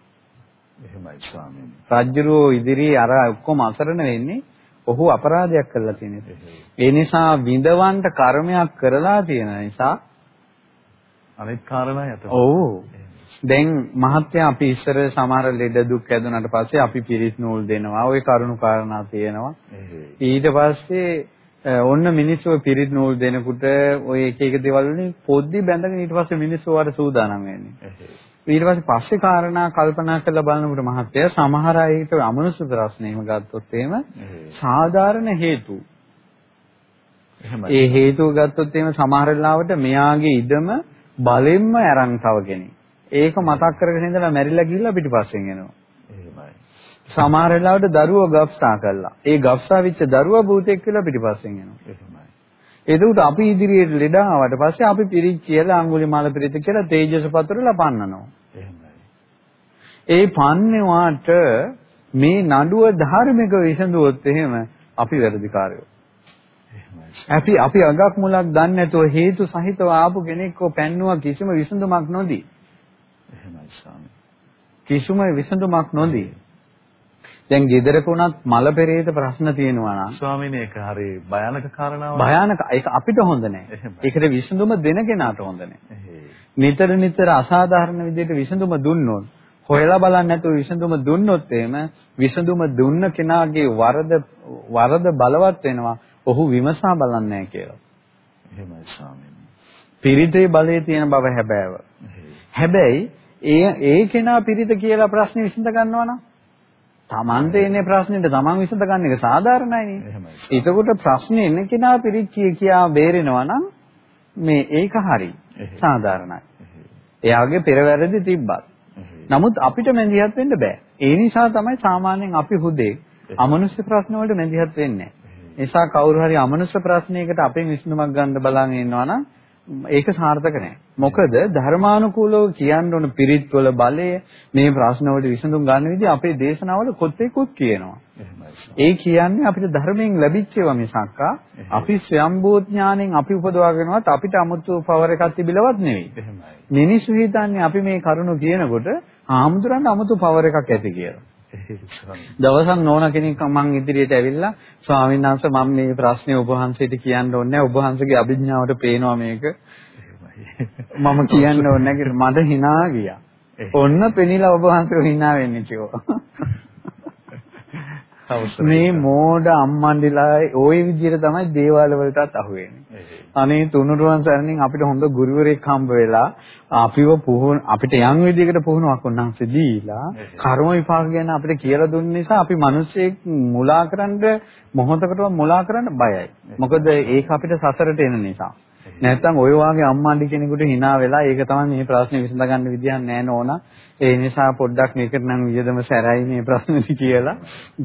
එහෙමයි ස්වාමීනි.
රජ්ජුරුව ඉදිරියේ අර ඔක්කොම අසරණ වෙන්නේ ඔහු අපරාධයක් කළා තියෙන නිසා. ඒ නිසා විඳවන්ට කර්මයක් කරලා තියෙන නිසා
අනිත් කාරණා යත.
ඔව්. දැන් මහත්ය අපි ඉස්සර සමහර ලෙඩ දුක් ඇදුනට පස්සේ අපි පිරිත් නූල් දෙනවා. ওই කරුණු කාරණා තියෙනවා.
එහෙයි.
ඊට පස්සේ ඔන්න මිනිස්සු පිරිත් නූල් දෙනකොට ওই එක එක දේවල් වලින් පොද්දි බැඳගෙන ඊට පස්සේ මිනිස්සු වට සූදානම් වෙන්නේ. ඊට පස්සේ පස්සේ කාරණා කල්පනා කරලා බලනකොට මහත්ය සමහර අයට අමනුෂ්‍ය ප්‍රශ්නේම ගත්තොත් එහෙම. සාධාරණ හේතු
එහෙමයි.
ඒ හේතුව ගත්තොත් එහෙම සමහර වෙලාවට මෙයාගේ ඉඩම බලෙන්ම අරන් තව කෙනෙක්. ඒක මතක් කරගෙන ඉඳලා මැරිලා ගිහිල්ලා පිටිපස්සෙන් එනවා.
එහෙමයි.
සමහර වෙලාවට දරුවෝ ගබ්සා කළා. ඒ ගබ්සා වෙච්ච දරුවා භූතෙක් කියලා පිටිපස්සෙන් එනවා.
එහෙමයි.
එතකොට අපි ඉදිරියට ලෙඩ ආවට පස්සේ අපි පිරිත් කියලා අඟුලිමාල පිරිත් කියලා තේජස පතරලා පන්නනවා. ඒ පන්නේවාට මේ නඩුව ධාර්මික විසඳුවොත් එහෙම අපි වැරදිකාරයෝ. අපි අපි අගක් මුලක් දන්නේ නැතුව හේතු සහිතව ආපු කෙනෙක්ව පැන්නුවා කිසිම විසඳුමක් නොදී.
එහෙමයි ස්වාමී.
කිසිම විසඳුමක් නොදී. දැන් ගෙදරක උනත් මල පෙරේත ප්‍රශ්න තියෙනවා නම්
ස්වාමීනි ඒක හරි භයානක කාරණාවක්.
භයානක ඒක අපිට හොඳ නැහැ. ඒකට විසඳුම දෙන කෙනාට හොඳ නැහැ. නිතර නිතර අසාධාරණ විදිහට විසඳුම දුන්නොත් හොයලා බලන්නේ නැතුව විසඳුම දුන්නොත් එහෙම විසඳුම දුන්න කෙනාගේ වරද වරද බලවත් වෙනවා. ඔහු විමසා බලන්නේ කියලා.
එහෙමයි ස්වාමීනි.
පිරිතේ බලයේ තියෙන බව හැබෑව. හැබැයි ඒ ඒ කෙනා පිරිත කියලා ප්‍රශ්නේ විසඳ ගන්නවා නම් Tamante එන්නේ ප්‍රශ්නෙට Taman විසඳ ගන්න එක සාධාරණයිනේ.
එහෙමයි.
එතකොට ප්‍රශ්නේ එන කෙනා පිරිත් කිය බේරෙනවා නම් මේ ඒක හරි. සාධාරණයි. එයාගේ පෙරවැරදි තිබ්බත්. නමුත් අපිට මැදිහත් වෙන්න බෑ. ඒ නිසා තමයි සාමාන්‍යයෙන් අපි හුදේ අමනුෂ්‍ය ප්‍රශ්න වලට මැදිහත් වෙන්නේ. නිසා කවුරු හරි අමනුෂ්‍ය ප්‍රශ්නයකට අපෙන් විසඳුමක් ගන්න බලන් ඉන්නවා නම් ඒක සාර්ථක නැහැ. මොකද ධර්මානුකූලව කියන්න ඕන පිරිත්වල බලය මේ ප්‍රශ්නවලට විසඳුම් ගන්න විදිහ අපේ දේශනාවල කොතෙකුත් කියනවා. ඒ කියන්නේ අපිට ධර්මයෙන් ලැබිච්ච ඒවා මිසක් අපි ස්වයම්බෝ ඥාණයෙන් අපි උපදවාගෙනවත් අපිට 아무තු පවර් එකක් තිබිලවත් නෙවෙයි. මිනිස්සු හිතන්නේ අපි මේ කරුණු කියනකොට ආමුදුරන්ට 아무තු පවර් එකක් ඇති කියලා. දවසක් නෝන කෙනෙක් මං ඉදිරියට ඇවිල්ලා ස්වාමීන් වහන්සේ මම මේ ප්‍රශ්නේ ඔබ වහන්සේට කියන්න ඕනේ නැහැ. ඔබ වහන්සේගේ අභිඥාවට පේනවා මේක. මම කියන්න ඕනේ නැහැ මට hina ගියා. ඔන්න පෙනිලා ඔබ වහන්සේ hina වෙන්නේ කිව්වා.
අවසරයි.
මේ මෝඩ අම්මන්ඩිලා ওই විදිහට තමයි දේවාල වලටත් අහු වෙන්නේ. අනේ තුනුරුවන් සරණින් අපිට හොඳ ගුරුවරයෙක් හම්බ වෙලා අපිව පුහුණු අපිට යම් විදිහකට පුහුණුවක් උන්වහන්සේ දීලා කර්ම විපාක ගැන අපිට කියලා දුන්න නිසා අපි මිනිස්සෙක් මුලා කරන්න මොහොතකටවත් මුලා කරන්න බයයි. මොකද ඒක අපිට සසරට එන නිසා. නැත්තම් ඔය වාගේ අම්මාණ්ඩි කෙනෙකුට hina වෙලා ඒක තමයි මේ ප්‍රශ්නේ විසඳ ගන්න විදියක් නැහැ නෝනා. ඒ නිසා පොඩ්ඩක් මේකට නම් වියදම සැරයි මේ ප්‍රශ්නේ කියලා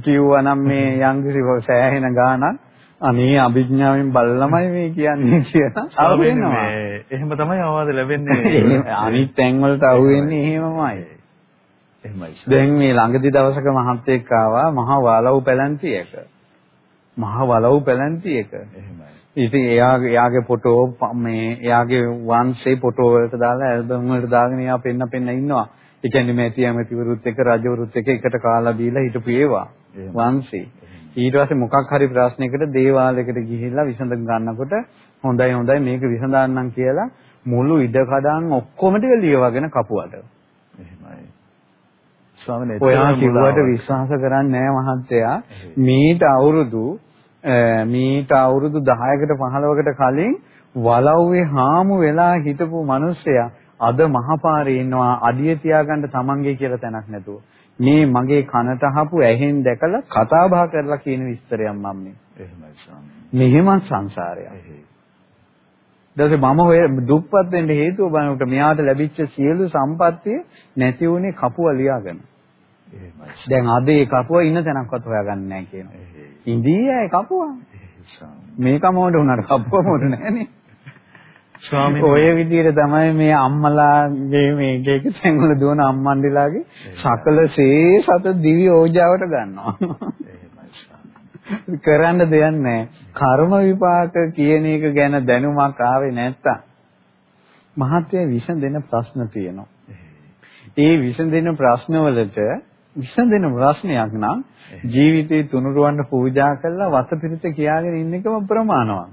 කිව්වා නම් මේ යංගිරි සෑහෙන ගාණක් අනේ අභිඥාවෙන් බලලමයි මේ කියන්නේ කියලා
මේ එහෙම තමයි අවවාද ලැබෙන්නේ.
අනිත් තැන් වලට අහුවෙන්නේ එහෙමමයි.
එහෙමයි.
දැන් මේ ළඟදි දවසක මහත්තයෙක් ආවා මහා වලව් පැලැන්ති එක. මහා වලව් පැලැන්ති එක.
එහෙමයි.
ඉතින් එයාගේ එයාගේ ෆොටෝ මේ එයාගේ වංශේ ෆොටෝ වලට දාලා ඇල්බම් වලට දාගෙන එයා පෙන්න පෙන්න ඉන්නවා. ඒ කියන්නේ මේටි ඇමතිවරුත් එක්ක රජවරුත් එක්ක එකට කාලා බීලා හිටපු ඒවා වංශේ. ඊට පස්සේ මොකක් හරි ප්‍රශ්නයකට දේවාලයකට ගිහිල්ලා විසඳ ගන්නකොට හොඳයි හොඳයි මේක විසඳන්නම් කියලා මුළු ඉඩ කඩන් ඔක්කොම ටික ලියවගෙන කපුවට.
එහෙමයි. ස්වාමීනි
ඔයා කිව්වට විශ්වාස කරන්නේ නැහැ මහත්තයා. මීට අවුරුදු මීට අවුරුදු 10කට 15කට කලින් වලව්වේ හාමු වෙලා හිටපු මිනිස්සයා අද මහපාරේ ඉන්නවා අඩිය තියාගන්න තමන්ගේ කියලා තැනක් නැතුව. මේ මගේ කනට අහපු ඇහෙන් දැකලා කතා බහ කරලා කියන විස්තරයක් මම මේ.
එහෙමයි ස්වාමීනි.
මෙහෙම සංසාරයක්. ඊට මම ඔය දුප්පත් වෙන්න හේතුව බලනකොට මෙයාට ලැබිච්ච සියලු සම්පත්තිය නැති වුණේ කපුව ලියාගෙන.
එහෙමයි.
දැන් අද ඒ කපුව ඉන්න තැනක්වත් හොයාගන්නේ නැහැ කියනවා. ඉන්දියාවේ කපුව. මේකම හොඳ උනාට කපුව මොඩ නැහනේ.
ස්වාමීන්
ඔය විදිහට තමයි මේ අම්මලාගේ මේ එක එක තැන්වල දුවන අම්මන්ඩිලාගේ සකල සේසත දිවි ඕජාවට ගන්නවා. කරන්න දෙයක් නැහැ. කර්ම විපාක කියන එක ගැන දැනුමක් ආවේ නැත්තම් මහත්ය විසඳෙන ප්‍රශ්න තියෙනවා. ඒ විසඳෙන ප්‍රශ්නවලට විසඳෙන ප්‍රශ්නයක් නම් ජීවිතේ තුනුරුවන්ට පූජා කරලා වතපිරිත කියාගෙන ඉන්න එකම ප්‍රමාණවත්.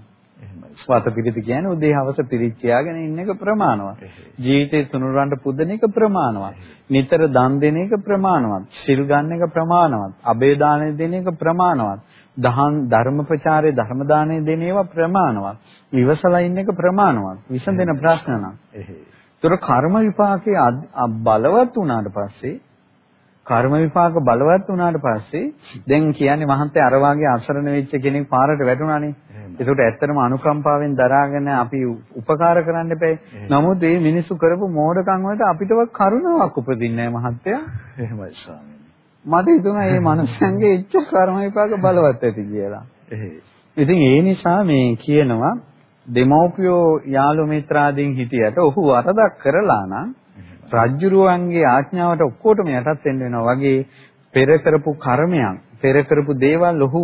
වතපිරිත කියන්නේ උදේ හවස පිරිත් කියාගෙන ඉන්න එක ප්‍රමාණවත්. ජීවිතේ තුනුරුවන්ට පුදන එක ප්‍රමාණවත්. නිතර දන් දෙන එක ප්‍රමාණවත්. සිල් ගන්න එක ප්‍රමාණවත්. අබේ දාන දෙන එක ප්‍රමාණවත්. දහම් ධර්ම ප්‍රචාරයේ ධර්ම දානය දෙන ඒවා ප්‍රමාණවත්. විවසලා ඉන්න එක ප්‍රමාණවත්. විසඳෙන ප්‍රශ්න නම්. ඒතර කර්ම විපාකයේ බලවත් වුණාට පස්සේ කර්ම විපාක බලවත් වුණාට පස්සේ දැන් කියන්නේ මහන්තේ අර වාගේ අසරණ වෙච්ච කෙනෙක් පාරට වැටුණානේ. ඒකට ඇත්තටම අනුකම්පාවෙන් දරාගෙන අපි උපකාර කරන්න එපේ. නමුත් මේ මිනිස්සු කරපු මෝඩකම් වලට අපිටවත් කරුණාවක් උපදින්නේ නැහැ මහත්තයා.
එහෙමයි ස්වාමීනි.
මට හිතුණා මේ මනුස්සයන්ගේ එච්ච කර්ම විපාක බලවත් ඇති කියලා. ඉතින් ඒ නිසා මේ කියනවා දෙමෝපියෝ යාළු මිත්‍රාදීන් හිටියට ඔහු වරදක් කරලා නම් රජ්ජුරුවන්ගේ ආඥාවට ඔක්කොටම යටත් වෙන්න වෙනවා වගේ පෙර කරපු කර්මයන් පෙර කරපු දේවල් ඔහු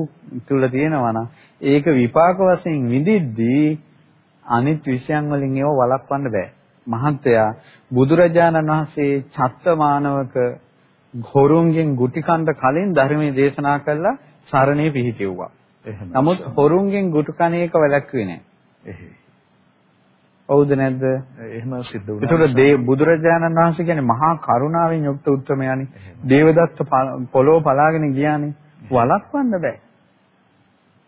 තුල තියෙනවා නම් ඒක විපාක වශයෙන් විඳිද්දී අනිත් විෂයන් වලින් ඒව වළක්වන්න බෑ. මහත්තයා බුදුරජාණන් වහන්සේ චත්තමානවක හොරුන්ගෙන් ගුටි කන්න කලින් ධර්මයේ දේශනා කළා සරණේ පිහිටෙව්වා. නමුත් හොරුන්ගෙන් ගුටි කණ එක වැළැක්ුවේ නෑ. හවුද නැද්ද?
එහෙම සිද්ධ වුණා.
ඒතකොට බුදුරජාණන් වහන්සේ කියන්නේ මහා කරුණාවෙන් යුක්ත උත්මයානේ. දේවදත්ත පොළොව පලාගෙන ගියානේ. වළක්වන්න බෑ.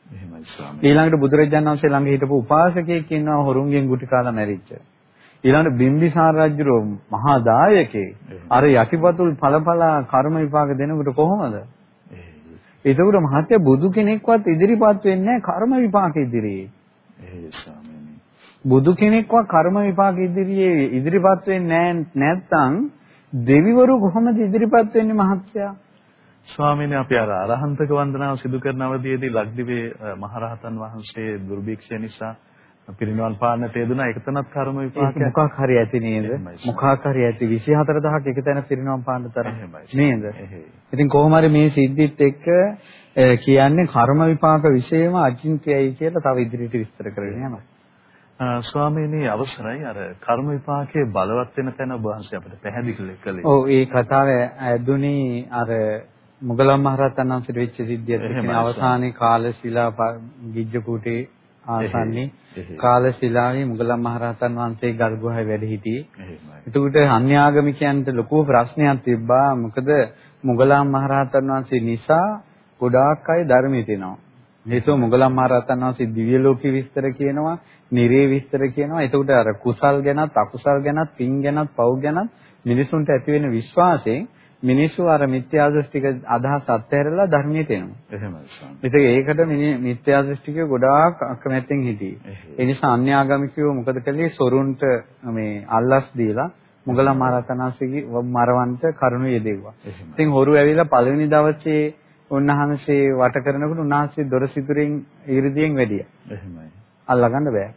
එහෙමයි ස්වාමී.
ඊළඟට බුදුරජාණන් වහන්සේ ළඟ හිටපු උපාසකයෙක් ඉන්නවා හොරුන්ගෙන් ගුටි කාලා මැරිච්ච. ඊළඟට බිම්බිසාර රජුරෝ මහා දායකේ අර යටිපතුල් ඵලඵලා කර්ම විපාක දෙනකොට කොහොමද? ඒකෝට මහත්ය බුදු කෙනෙක්වත් ඉදිරිපත් වෙන්නේ නැහැ කර්ම විපාක ඉදිරියේ.
ඒ ස්වාමී.
බුදු කෙනෙක්ව කර්ම විපාක ඉදිරියේ ඉදිරිපත් වෙන්නේ නැත්නම් දෙවිවරු කොහොමද ඉදිරිපත් වෙන්නේ මහත්තයා?
ස්වාමීනි අපි අර අරහන්තක වන්දනාව සිදු කරන අවදීදී ලක්දිවේ මහරහතන් වහන්සේ දුර්භික්ෂය නිසා පිරිනවන් පාන්න තේදුනා ඒක තනත් කර්ම විපාකයක්.
මොකක් හරි ඇති නේද? මොකක් හරි ඇති. 24000ක් එක තැන පිරිනවන් පාන්න තරම් නේද? ඉතින් කොහොම හරි මේ සිද්ධිත් එක්ක කියන්නේ කර්ම විපාක විශේෂම අචින්ත්‍යයි කියලා තව ඉදිරියට විස්තර කරගෙන යනවා
ස්වාමීනි අවසරයි අර කර්ම විපාකයේ බලවත් වෙන තැන ඔබ වහන්සේ අපිට පැහැදිලි කළේ.
ඔව් ඒ කතාව ඇදුනේ අර මුගලන් මහරහතන් වහන්සේට වෙච්ච සිද්ධියත් එක්කනේ අවසානයේ කාලශිලා ගිජ්ජකූටේ ආසන්නයේ කාලශිලාවේ මුගලන් මහරහතන් වහන්සේ ගල් ගුහාවේ වැඩ සිටියේ. එතකොට අන්‍යාගමිකයන්ට ලොකු ප්‍රශ්නයක් තිබ්බා. මොකද මුගලන් මහරහතන් වහන්සේ නිසා ගොඩාක් අය ධර්මයේ තිනවා. හේතුව මුගලන් මහරහතන් වහන්සේ දිව්‍ය ලෝකේ විස්තර කියනවා, නිරේ විස්තර කියනවා. එතකොට අර කුසල් ගැනත්, අකුසල් ගැනත්, පින් ගැනත්, පව් ගැනත් මිනිසුන්ට ඇති වෙන විශ්වාසයෙන් මිනිස්සු අර මිත්‍යා දෘෂ්ටික අදහස් අත්හැරලා ධර්මයට එනවා.
එහෙමයි.
ඉතින් ඒකට මිත්‍යා දෘෂ්ටිකයෝ ගොඩාක් අකමැත්තෙන් හිටියේ. ඒ නිසා අන්‍යාගමිකයෝ මොකද කළේ? සොරුන්ට මේ අල්ලස් දීලා මුගලන් මහරහතන් වහන්සේගේ මරවන්ට කරුණ යෙදෙව්වා. ඉතින් හොරු ඇවිල්ලා පළවෙනි දවසේ උන්වහන්සේ වට කරනකොට උන්වහන්සේ දොර සිදුරෙන් 이르දියෙන් වැඩියා.
එහෙමයි.
අල්ලගන්න බෑ.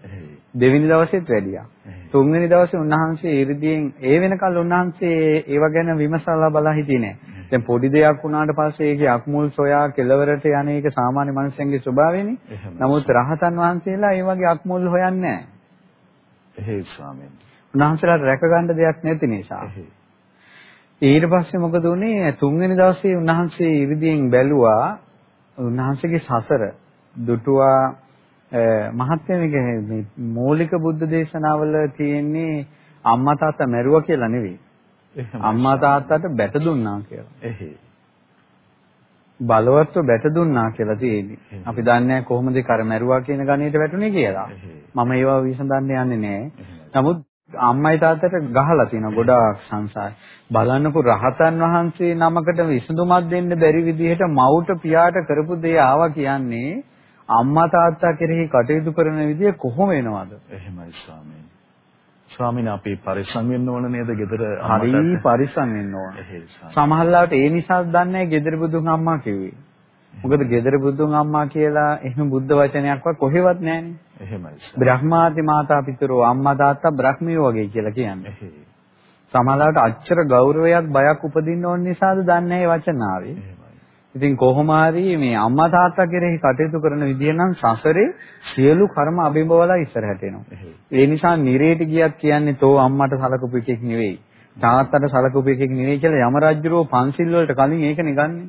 දෙවෙනි දවසෙත් වැඩියා. තුන්වෙනි දවසේ උන්වහන්සේ 이르දියෙන් ඒ වෙනකල් උන්වහන්සේ ඒව ගැන විමසලා බලා හිටියේ නෑ. දැන් පොඩි දෙයක් වුණාට පස්සේ ඒකේ අක්මුල් සොයා කෙලවරට යන එක සාමාන්‍ය මනුස්සයන්ගේ ස්වභාවයනේ. නමුත් රහතන් වහන්සේලා ඒ වගේ අක්මුල් හොයන්නේ නෑ.
එහෙයි ස්වාමීන්
වහන්සේලාට රැක ගන්න දෙයක් නැති නිසා.
එහෙයි.
ඊට පස්සේ මොකද උනේ තුන්වෙනි දවසේ උන්වහන්සේ ඉරිදියෙන් බැලුවා උන්වහන්සේගේ සසර දුටුවා මහත්මයා මේක මේ මූලික බුද්ධ දේශනාවල තියෙන්නේ අම්මා තාත්තා මැරුවා කියලා නෙවෙයි. අම්මා තාත්තට බැට දුන්නා කියලා.
එහෙයි.
බලවත්ව බැට දුන්නා කියලා තියෙන්නේ. අපි දන්නේ කොහොමද කර මැරුවා කියන ගණේට වැටුනේ කියලා. මම ඒවා විසඳන්න යන්නේ නැහැ. නමුත් අම්මයි තාත්තට ගහලා තියෙනවා ගොඩාක් සංසාරේ. බලන්නකො රහතන් වහන්සේ නමකට විසඳුමක් දෙන්න බැරි විදිහට මවුට පියාට කරපු දේ ආවා කියන්නේ අම්මා තාත්තා කෙරෙහි කටයුතු කරන විදිය කොහොම වෙනවද?
එහෙමයි ස්වාමීන්. ස්වාමීන් අපි පරිස්සම් වෙන්න ඕන නේද? ගෙදර
හරි පරිස්සම් වෙන්න ඕන. සමහරවිට ඒ නිසා දන්නේ ගෙදර බුදුන් අම්මා කිව්වේ. මොකද ගෙදර බුදුන් අම්මා කියලා එහෙම බුද්ධ වචනයක්වත් කොහෙවත් නැහැනේ.
එහෙමයි.
බ්‍රහ්මාති මාතා පිතරෝ අම්මා තාත්තා බ්‍රහ්මියෝ වගේ කියලා කියන්නේ. සමහරවිට අච්චර ගෞරවයක් බයක් උපදින්න ඕන නිසාද දන්නේ නැහැ වචන ආවේ.
එහෙමයි.
ඉතින් කොහොම හරි මේ අම්මා තාත්තා කෙරෙහි කටයුතු කරන විදිය නම් සසරේ සියලු කර්ම අභිභවලා ඉස්සරහට එනවා. ඒ නිසා නිරේට ගියත් කියන්නේ තෝ අම්මට සලකපු එකෙක් නෙවෙයි. තාත්තට සලකපු එකෙක් නෙවෙයි කියලා යම රජුරෝ පන්සිල් වලට කලින් ඒක නිගන්නේ.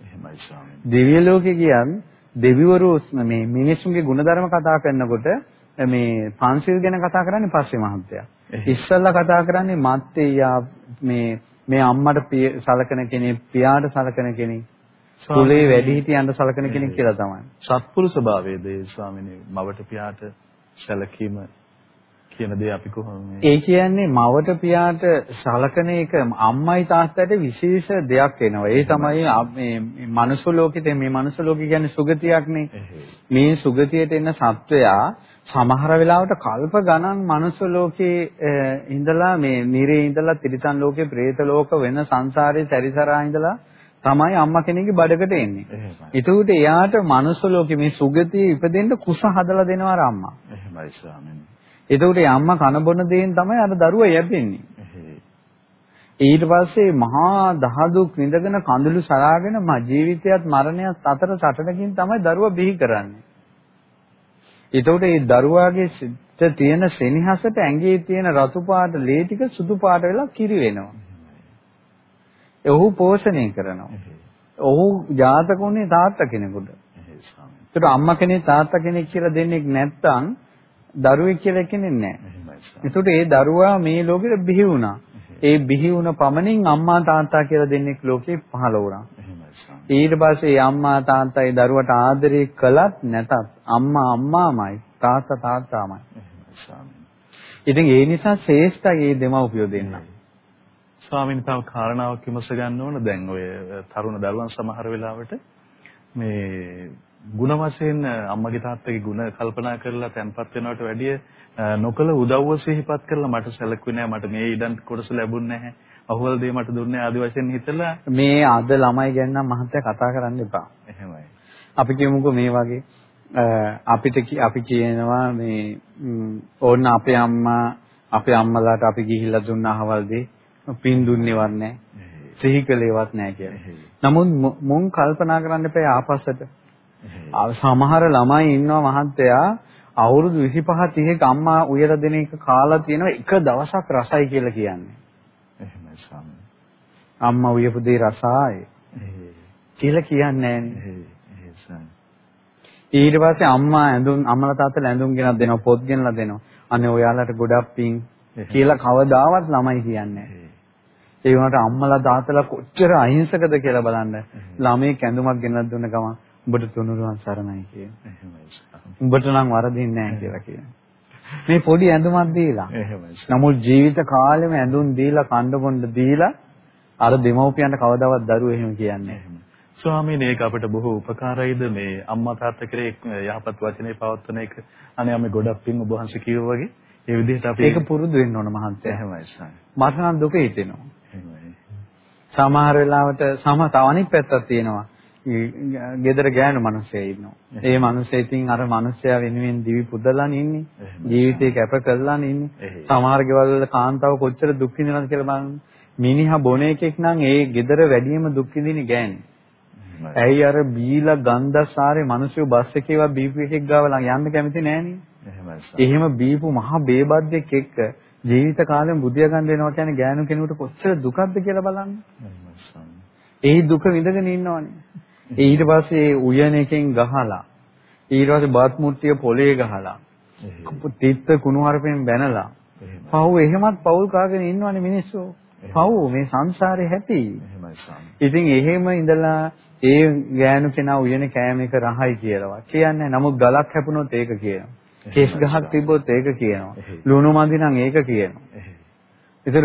එහෙමයි ස්වාමීන්.
දිව්‍ය ලෝකේ ගියන් දෙවිවරු මේ මිනිස්සුන්ගේ ಗುಣධර්ම කතා කරනකොට මේ පන්සිල් ගැන කතා කරන්නේ පස්සේ මහත්තයා. ඉස්සල්ලා කතා කරන්නේ මත්තේයා මේ මේ අම්මට සලකන කෙනෙක්, පියාට සලකන කෙනෙක්, කුලේ වැඩිහිටියන්ට සලකන කෙනෙක් කියලා තමයි.
සත්පුරුෂ භාවයේද ස්වාමීනි මවට පියාට සැලකීම කියන දේ අපි කොහොමද
ඒ කියන්නේ මවට පියාට සලකන එක අම්මයි තාත්තට විශේෂ දෙයක් වෙනවා. ඒ තමයි මේ මනුස්ස ලෝකෙට මේ මනුස්ස ලෝකෙ කියන්නේ සුගතියක්නේ. මේ සුගතියට එන සත්වයා සමහර වෙලාවට කල්ප ගණන් මනුස්ස ලෝකේ ඉඳලා මේ නිරේ ඉඳලා තිරිසන් ලෝකේ പ്രേත ලෝක වෙන සංසාරේ සැරිසරා ඉඳලා තමයි අම්මා කෙනෙක්ගේ බඩකට එන්නේ. ඒකට එයාට මනුස්ස ලෝකේ මේ සුගතිය ඉපදෙන්න කුස හදලා දෙනවා අම්මා.
එහෙමයි ස්වාමීනි.
ඒ අම්මා කන බොන දේෙන් තමයි අර දරුවා යැපෙන්නේ. ඊට පස්සේ මහා දහදුක් විඳගෙන කඳුළු සලාගෙන මා ජීවිතයත් මරණයත් අතර සටනකින් තමයි දරුවා බිහි කරන්නේ. ඒතකොට මේ දරුවාගේ සිත තියෙන සෙනෙහසට ඇඟේ තියෙන රතු පාට ලේ ටික සුදු පාට වෙලා කිරි වෙනවා. ඔහු පෝෂණය කරනවා. ඔහු ජාතක උනේ තාත්තා කෙනෙකුට. ඒතකොට අම්මා කෙනෙක් තාත්තා කෙනෙක් කියලා දෙන්නෙක් නැත්තම් දරුවෙක් කියලා කෙනෙක් නැහැ. ඒතකොට ඒ දරුවා මේ ලෝකෙට බිහි වුණා. ඒ බිහි වුණ පමණින් අම්මා තාත්තා කියලා දෙන්නෙක් ලෝකේ පහළ වුණා. ඊට පස්සේ අම්මා තාත්තා ඒ දරුවට ආදරේ කළත් නැතත් අම්මා අම්මාමයි තාත්තා තාත්තාමයි. ඉතින් ඒ නිසා ශ්‍රේෂ්ඨයි මේ දෙමව්පියෝ දෙන්න.
ස්වාමීනි තව කාරණාවක් විමස ගන්න ඕන දැන් ඔය තරුණ දරුවන් සමහර වෙලාවට මේ ಗುಣ වශයෙන් අම්මගේ තාත්තගේ ಗುಣ කල්පනා කරලා තැන්පත් වෙනවට වැඩිය අ, නොකල උදව්ව සිහිපත් කරලා මට සැලකුවේ නෑ මට මේ ඉඩම් කොටස ලැබුණ නැහැ අහවල් දේ මට දුන්නේ ආදි වශයෙන් හිතලා
මේ අද ළමයි ගැන නම් මහත්තයා කතා කරන්න එපා.
එහෙමයි
අපි කියමුකෝ මේ වගේ අ, අපිට කි- අපි කියනවා මේ ම්, ඕන්න අපේ අම්මා අපේ අම්මලාට අපි ගිහිල්ලා දුන්න අහවල් දේ පින් දුන්නේවත් නැහැ.
එහෙයි.
සිහි කළේවත් නැහැ කියලා.
එහෙයි.
නමුත් මු- මුන් කල්පනා කරන්න එපා ආපස්සට. සමහර ළමයි ඉන්නවා මහත්තයා අවුරුදු 25 30ක අම්මා උයලා දෙන එක කාලා තියෙනවා එක දවසක් රසයි කියලා කියන්නේ.
එහෙමයි ස්වාමීනි.
අම්මා උයපු දේ රසයි. කියලා කියන්නේ
ස්වාමීනි.
ඊට පස්සේ අම්මා ඇඳුම් අම්මලා තාත්තලා ඇඳුම් ගෙනත් දෙනවා පොත් ගෙනලා දෙනවා. අනේ ඔයාලට ගොඩක් පිං කියලා කවදාවත් ළමයි කියන්නේ නැහැ. ඒ වුණාට අම්මලා තාත්තලා කොච්චර අහිංසකද කියලා බලන්න. ළමයි කැඳුමක් ගෙනත් දුන්න ගමන් උඹට තුනුරුවන් සරණයි කියන.
එහෙමයි.
උඹට නම් වරදින්නේ නැහැ කියලා කියන. මේ පොඩි ඇඳුමක් දීලා.
එහෙමයි.
නමුත් ජීවිත කාලෙම ඇඳුම් දීලා කණ්ඩ බොණ්ඩ දීලා අර දෙමව්පියන්ට කවදාවත් දරුවෝ එහෙම කියන්නේ නැහැ.
ස්වාමීනි ඒක අපිට බොහෝ උපකාරයිද මේ අම්මා තාත්තා කෙරේ යහපත් වචනේ පවත්වන එක අනේ අපි ගොඩක් පින් ඔබ වහන්සේ කිව්වා වගේ ඒ විදිහට අපි
ඒක පුරුදු වෙන්න ඕන මහන්තයා.
එහෙමයි ස්වාමීනි.
මට නම් දුක හිතෙනවා.
එහෙමයි.
සමහර වෙලාවට සම තව අනිත් පැත්තක් තියෙනවා. ගෙදර ගෑනු මිනිස්සෙක් ඉන්නවා. ඒ මිනිස්සෙ ඉතින් අර මිනිස්සයා වෙනුවෙන් දිවි පුදලා ඉන්නේ. ජීවිතේ කැප කරලා ඉන්නේ. සමහර ගෙවල් වල කාන්තාව කොච්චර දුක් විඳිනවද කියලා බලන්න. මිනිහා බොන එකෙක් නම් ඒ ගෙදර වැඩිම දුක් විඳින්නේ ගෑනේ. ඇයි අර බීලා ගන්ධසාරේ මිනිස්සු බස් එකේවත් බීපු එකෙක් ගාව යන්න කැමති නෑනේ. එහෙම බීපු මහා බේබද්දෙක් එක්ක ජීවිත කාලෙම බුදියා ගන්න වෙනවා කියන්නේ ගෑනු කෙනෙකුට කොච්චර දුකක්ද කියලා බලන්න. ඒ දුක විඳගෙන ඉන්නවනේ. ඊට පස්සේ උයන එකෙන් ගහලා ඊට පස්සේ බත් මුට්ටිය පොලේ ගහලා තිත්ත කුණු හරපෙන් බැනලා පව් එහෙමත් පවුල් කාගෙන ඉන්නවනේ මිනිස්සු. පව් මේ සංසාරේ හැටි. ඉතින් එහෙම ඉඳලා ඒ ගෑනු කෙනා උයන කෑම එක රහයි කියලා කියන්නේ. නමුත් ගලක් හැපුණොත් ඒක කියනවා. කේස් ගහක් තිබ්බොත් ඒක කියනවා. ලුණු මදි නම් ඒක කියනවා. ඒතර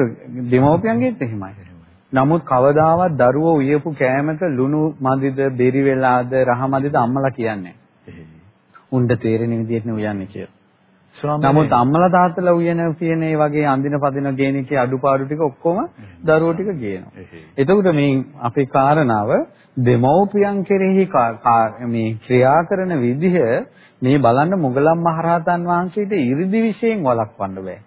දෙමෝපියන්ගෙත් එහෙමයි. නමුත් කවදාවත් දරුවෝ උයපු කෑමක ලුණු මදිද, බෙරි වෙලාද, රහ මදිද අම්මලා කියන්නේ උණ්ඩ තේරෙන විදිහට නේ උයන්නේ කියලා. නමුත් අම්මලා තාත්තලා උයන කියන ඒ වගේ අඳින පදින ගේනකේ අඩුපාඩු ටික ඔක්කොම දරුවෝ ටික ගේනවා. එතකොට මේ අපේ කාරණාව දෙමව්පියන් කෙරෙහි මේ ක්‍රියා කරන විදිහ මේ බලන්න මුගලන් මහරහතන් වහන්සේට 이르දි විශයෙන් වළක්වන්න බෑ.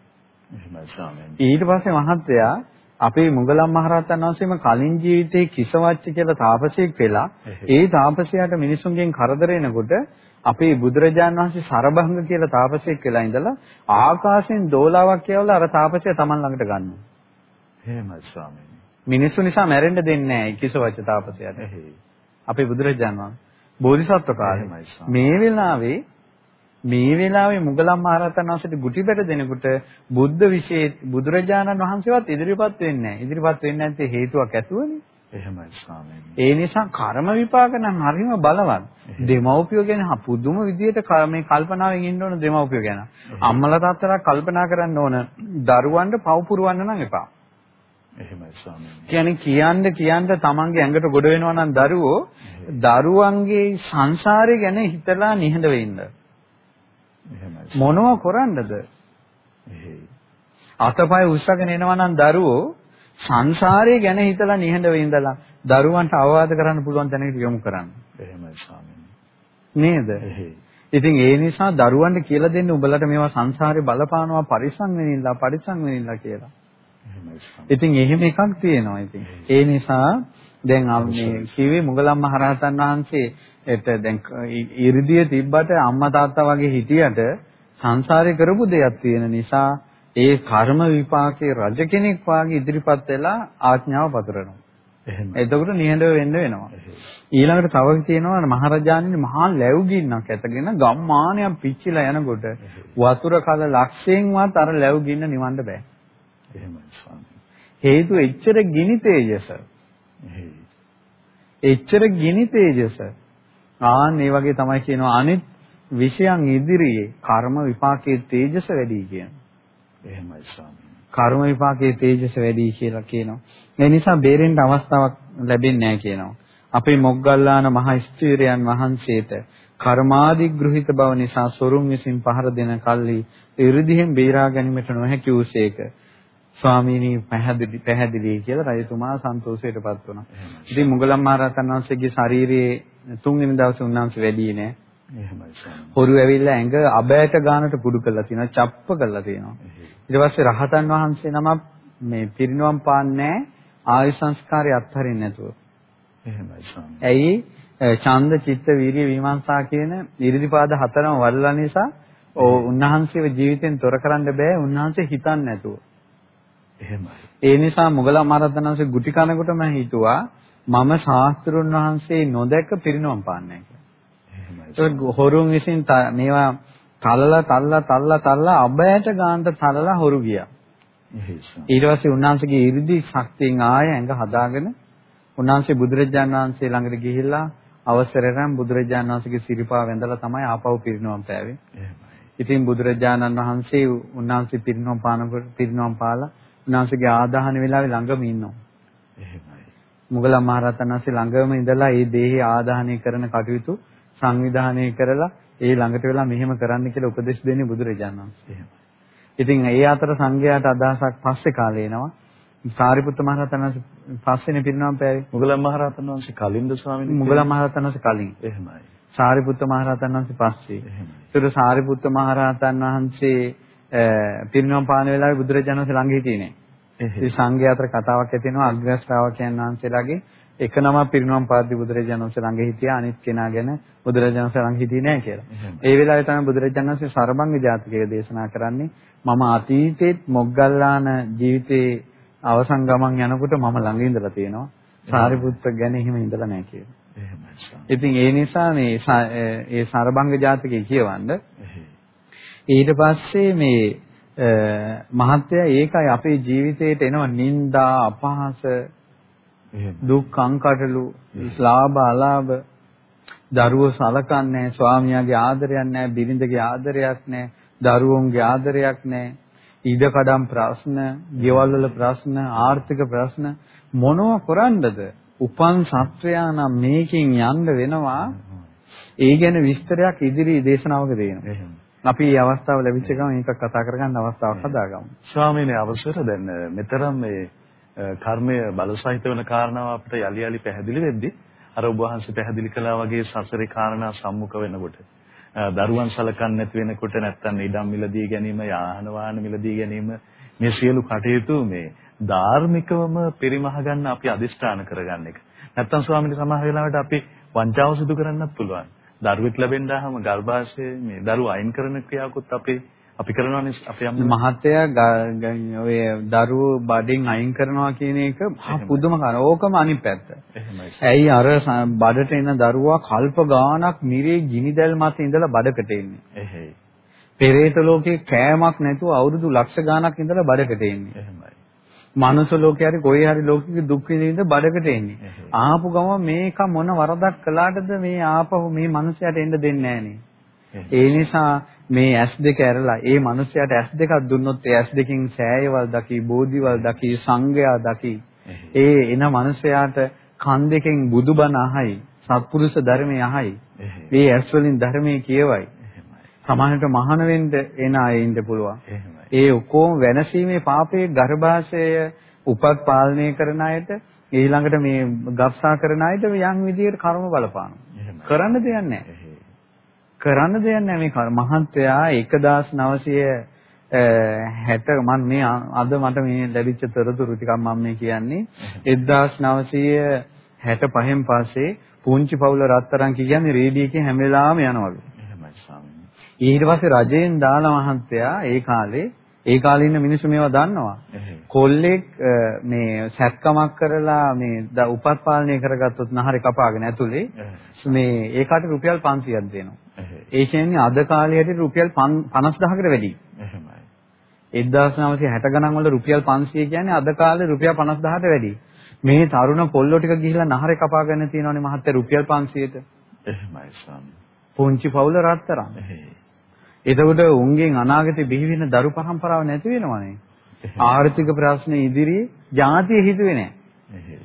ඊට පස්සේ මහත්තයා අපේ මුගලන් මහරහතන් වහන්සේම කලින් ජීවිතේ කිසවච්ච කියලා තාපසයෙක් වෙලා ඒ තාපසයාට මිනිසුන්ගෙන් කරදර එනකොට අපේ බුදුරජාන් වහන්සේ සරභංග කියලා තාපසයෙක් වෙලා ඉඳලා ආකාශයෙන් දෝලාවක් කියවලා අර තාපසයා Taman ළඟට ගන්නවා.
එහෙමයි ස්වාමීනි.
මිනිස්සු නිසා මැරෙන්න දෙන්නේ නැහැ කිසවච්ච තාපසයාට. අපේ බුදුරජාන් වහන්සේ බෝධිසත්ව කාලේ මේ වෙලාවේ මේ වෙලාවේ මුගලන් මහරහතන් වහන්සේට ගුටිබැට දෙනකොට බුද්ධ විශේෂ බුදුරජාණන් වහන්සේවත් ඉදිරිපත් වෙන්නේ නැහැ. ඉදිරිපත් වෙන්නේ නැත්තේ හේතුවක් ඇතුවනේ.
එහෙමයි ස්වාමීනි.
ඒ නිසා කර්ම විපාක නම් හරිම බලවත්. දෙමව්පියෝ ගැන පුදුම විදියට මේ කල්පනාවෙන් ඉන්න ඕන දෙමව්පියෝ ගැන. අම්මලා තාත්තලා කල්පනා කරන්න ඕන දරුවන්ට පව පුරවන්න නම් එපා.
එහෙමයි ස්වාමීනි.
කියන්නේ කියන්න කියන්න තමන්ගේ ඇඟට ගොඩ වෙනවා නම් දරුවෝ දරුවන්ගේ සංසාරය ගැන හිතලා නිහඬ වෙන්න. මොනව කරන්නද? අතපය උස්සගෙන එනවා නම් දරුවෝ සංසාරය ගැන හිතලා නිහඬ වෙඳලා දරුවන්ට අවවාද කරන්න පුළුවන් තැනකට යොමු කරන්න.
එහෙමයි ස්වාමීනි.
නේද? ඉතින් ඒ නිසා දරුවන්ට කියලා දෙන්න උඹලට මේවා සංසාරේ බලපානවා පරිසං වෙනින්ලා පරිසං වෙනින්ලා කියලා. ඉතින් එහෙම එකක් තියෙනවා ඉතින්. ඒ නිසා දැන් මේ කිව්වේ මුගලන් මහරහතන් වහන්සේ එත දැන් 이르දිය තිබ්බට අම්මා තාත්තා වගේ හිටියට සංසාරේ කරපු දෙයක් තියෙන නිසා ඒ කර්ම විපාකේ රජ කෙනෙක් වාගේ ඉදිරිපත් වෙලා ආඥාව පතරනවා.
එහෙම.
එතකොට නිහඬව වෙන්න වෙනවා. ඊළඟට තව තියෙනවා මහරජාණන් මහා ලැබුගින්නක් ඇතගෙන ගම්මානයක් පිච්චිලා යනකොට වතුර කල ලක්ෂයෙන්වත් අර ලැබුගින්න නිවන්න බෑ.
එහෙමයි ස්වාමී.
හේතුව එච්චර ගිනි තේජස. එච්චර ගිනි තේජස. ආන් මේ වගේ තමයි කියනවා අනිත් විෂයන් ඉදිරියේ කර්ම විපාකයේ තේජස වැඩි කියන.
එහෙමයි ස්වාමී.
කර්ම විපාකයේ තේජස වැඩි කියලා කියනවා. ඒ නිසා බේරෙන්න අවස්ථාවක් ලැබෙන්නේ නැහැ කියනවා. අපේ මොග්ගල්ලාන මහ ස්ථීරයන් වහන්සේට කර්මාදිග්‍රහිත බව නිසා සොරුන් විසින් පහර දෙන කල්හි ඉරිදිහෙන් බේරා ගැනීමට නොහැකි වූසේක. ස්වාමීනි පැහැදිලි පැහැදිලි කියලා රජතුමා සන්තෝෂයටපත් වුණා. ඉතින් මුගලන් මහරහතන් වහන්සේගේ ශාරීරියේ තුන්වෙනි දවසේ උන්වහන්සේ වැඩි නෑ. හොරු ඇවිල්ලා ඇඟ අබෑට ගානට කුඩු කරලා තියෙනවා, චප්ප කරලා තියෙනවා. ඊට පස්සේ රහතන් වහන්සේ නමක් මේ පිරිනුවම් පාන්නේ ආයු සංස්කාරය අත්හරින්න නැතුව.
එහෙමයි ස්වාමී.
ඇයි? ඡන්ද චිත්ත වීර්ය විමර්ශා කියන ඉරිදිපාද හතරම වඩලා නිසා උන්වහන්සේව ජීවිතෙන් තොර කරන්න බෑ උන්වහන්සේ හිතන්නේ නැතුව.
එහෙමයි.
ඒ නිසා මුගලන් මහරහතන් වහන්සේ ගුටි කනකොට මම හිතුවා මම ශාස්ත්‍රුන් වහන්සේ නොදැක පිරිනවම් පාන්නේ කියලා. එහෙමයි. හොරුන් විසින් මේවා තල්ලා තල්ලා තල්ලා තල්ලා අබෑට ගානට තල්ලා හොරු ගියා. ඊට පස්සේ උන්වහන්සේගේ 이르දි ශක්තියෙන් ආය ඇඟ හදාගෙන උන්වහන්සේ බුදුරජාණන් වහන්සේ ළඟට ගිහිල්ලා අවසරයෙන් බුදුරජාණන් වහන්සේගේ සිරිපා වැඳලා තමයි ආපහු පිරිනවම් පෑවේ. ඉතින් බුදුරජාණන් වහන්සේ උන්වහන්සේ පිරිනවම් පානකොට පිරිනවම් පාලා උන්වහන්සේගේ ආදාහන වෙලාවේ ළඟම ඉන්නවා.
එහෙමයි.
මුගලන් මහරහතන් වහන්සේ ළඟම ඉඳලා ඒ දේහය ආදාහනය කරන කටයුතු සංවිධානය කරලා ඒ ළඟට වෙලා මෙහෙම කරන්න කියලා උපදෙස් දෙන්නේ බුදුරජාණන් වහන්සේ. ඉතින් ඒ අතර සංඝයාට අදහසක් පස්සේ කාලේ එනවා. සාරිපුත්ත මහරහතන් වහන්සේ පස්සේනේ පිරිනවම් පෑවේ.
මුගලන් මහරහතන් වහන්සේ කලින්ද ස්වාමීන් වහන්සේ?
මුගලන් මහරහතන් වහන්සේ කලින්.
එහෙමයි.
සාරිපුත්ත මහරහතන් වහන්සේ පස්සේ.
එහෙමයි.
ඒතර සාරිපුත්ත මහරහතන් වහන්සේ පිරිනවම් පාන වෙලාවේ බුදුරජාණන් වහන්සේ ළඟ හිටියේ නෑ. ඒ සංඝයා අතර කතාවක් ඇති වෙනවා අග්‍ර ශ්‍රාවකයන් වහන්සේලාගේ එක නම පිරිනවම් පාද්දි බුදුරජාණන් වහන්සේ ළඟ හිටියා අනිත් කෙනා ගැන බුදුරජාණන් වහන්සේ ළඟ හිටියේ නෑ කියලා. ඒ වෙලාවේ තමයි බුදුරජාණන් වහන්සේ සරබංග ජාතකය දේශනා කරන්නේ මම අතීතෙත් මොග්ගල්ලාන ජීවිතේ අවසන් ගමන් යනකොට මම ළඟ ඉඳලා තියෙනවා. සාරිපුත්‍ර ගැන එහෙම ඉඳලා නැහැ කියලා.
එහෙමයි.
ඉතින් ඒ නිසා මේ ඒ සරබංග ජාතකය කියවන්න. ඊට පස්සේ මේ මහත්ය ඒකයි අපේ ජීවිතේට එනවා නිന്ദා අපහාස. දුක් අංකටලු ලාභ අලාභ දරුවෝ සලකන්නේ ස්වාමියාගේ ආදරයක් නැහැ බිරිඳගේ ආදරයක් නැහැ දරුවෝන්ගේ ආදරයක් නැහැ ඉඩකඩම් ප්‍රශ්න, ගෙවල් වල ප්‍රශ්න, ආර්ථික ප්‍රශ්න මොනව කරන්නද? උපන් සත්වයා නම් මේකෙන් යන්න වෙනවා. ඒ ගැන විස්තරයක් ඉදිරි දේශනාවක දෙනවා. අපි මේ අවස්ථාව ලැබිච්ච ගමන් මේක කතා කරගන්න අවස්ථාවක් හදාගමු.
ස්වාමීනි අවසර දැන් මෙතරම් මේ කර්මය බලසහිත වෙන කාරණාව අපිට යලි යලි පැහැදිලි වෙද්දී අර ඔබ වහන්සේ පැහැදිලි කළා වගේ සසරේ කාරණා සම්මුඛ වෙනකොට දරුවන් සලකන්නේ නැති වෙනකොට නැත්තම් ඉඩම් මිලදී ගැනීම යාහන වාහන මිලදී ගැනීම මේ සියලු කටයුතු මේ ධාර්මිකවම පරිමහ ගන්න අපි අදිෂ්ඨාන කරගන්න එක. නැත්තම් ස්වාමීනි සමහර වෙලාවට අපි වංචාව සිදු කරන්නත් පුළුවන්. දරුවෙක් ලැබෙන්නාම ගර්භාෂයේ මේ දරුවා අයින් කරන ක්‍රියාවකුත් අපි අපි කරනවානේ අපි අම්ම
මහත්තයා ඔය දරුවෝ බඩෙන් අයින් කරනවා කියන එක පුදුම කරන. ඕකම අනිත් පැත්ත. ඇයි අර බඩට එන දරුවා කල්ප ගාණක් මිරේ ගිනිදැල් මත ඉඳලා බඩකට එන්නේ.
එහෙයි.
පෙරේත ලෝකේ කෑමක් නැතුව අවුරුදු ලක්ෂ ගාණක් ඉඳලා බඩකට එන්නේ.
එහෙමයි.
මනුස්ස ලෝකේ හරි කොයි හරි ලෝකෙක දුක් විඳින්න බඩකට එන්නේ. ආපු ගම මේක මොන වරදක් කළාටද මේ ආපහු මේ මනුස්සයාට එන්න දෙන්නේ නැහනේ. ඒ නිසා මේ S2 ඇරලා ඒ මනුස්සයාට S2ක් දුන්නොත් ඒ S2කින් සෑයවල් දකි, බෝධිවල් දකි, සංඝයා දකි. ඒ එන මනුස්සයාට කන් දෙකෙන් බුදුබණ අහයි, සත්පුරුෂ ධර්මය අහයි. මේ ඇස් වලින් ධර්මයේ කියවයි. සමහරට මහාන වෙන්න එන අය ඉන්න පුළුවන්.
එහෙමයි.
ඒ ඔක්කොම වෙනසීමේ පාපයේ ගර්භාෂය උපත් පාලනය කරන අයට ඊළඟට මේ ගබ්සා කරන අයට යම් විදියට කර්ම බලපානවා. කරන්න දෙයක් නැහැ. කරන්න දෙයක් නැහැ මේ. මහත්යා 1960 මම මේ අද මට මේ ලැබිච්ච තොරතුරු ටිකක් මම මේ කියන්නේ 1965න් පස්සේ පුංචි පවුල රත්තරන් කියන්නේ රේඩියෝ එකේ හැම වෙලාවෙම යනවලු.
එහෙමයි.
ඊට පස්සේ රජයෙන් දාලා මහත්තයා ඒ කාලේ ඒ කාලේ ඉන්න මිනිස්සු මේවා දන්නවා. කොල්ලෙක් මේ සැත්කමක් කරලා මේ උපත් පාලනය කරගත්තොත් නහරේ කපාගෙන ඇතුලේ. මේ ඒකට රුපියල් 500ක් දෙනවා. ඒ කියන්නේ අද කාලේ හැටියට රුපියල් 50000කට වැඩි.
එහෙමයි.
1960 ගණන් වල රුපියල් 500 කියන්නේ අද කාලේ රුපියල් 50000ට වැඩි. මේ තරුණ පොල්ලෝ ටික ගිහිල්ලා නහරේ කපාගෙන තියෙනවනේ මහත්තයා රුපියල් 500ට.
එහෙමයි ස්වාමීනි.
පුංචි පවුල රත්තරන්.
එහෙයි.
එතකොට උන්ගෙන් අනාගතේ බිහි වෙන දරු පරම්පරාව නැති වෙනවනේ. ආර්ථික ප්‍රශ්න ඉදිරියේ ජාතිය හිතුවේ නැහැ.
එහෙයි.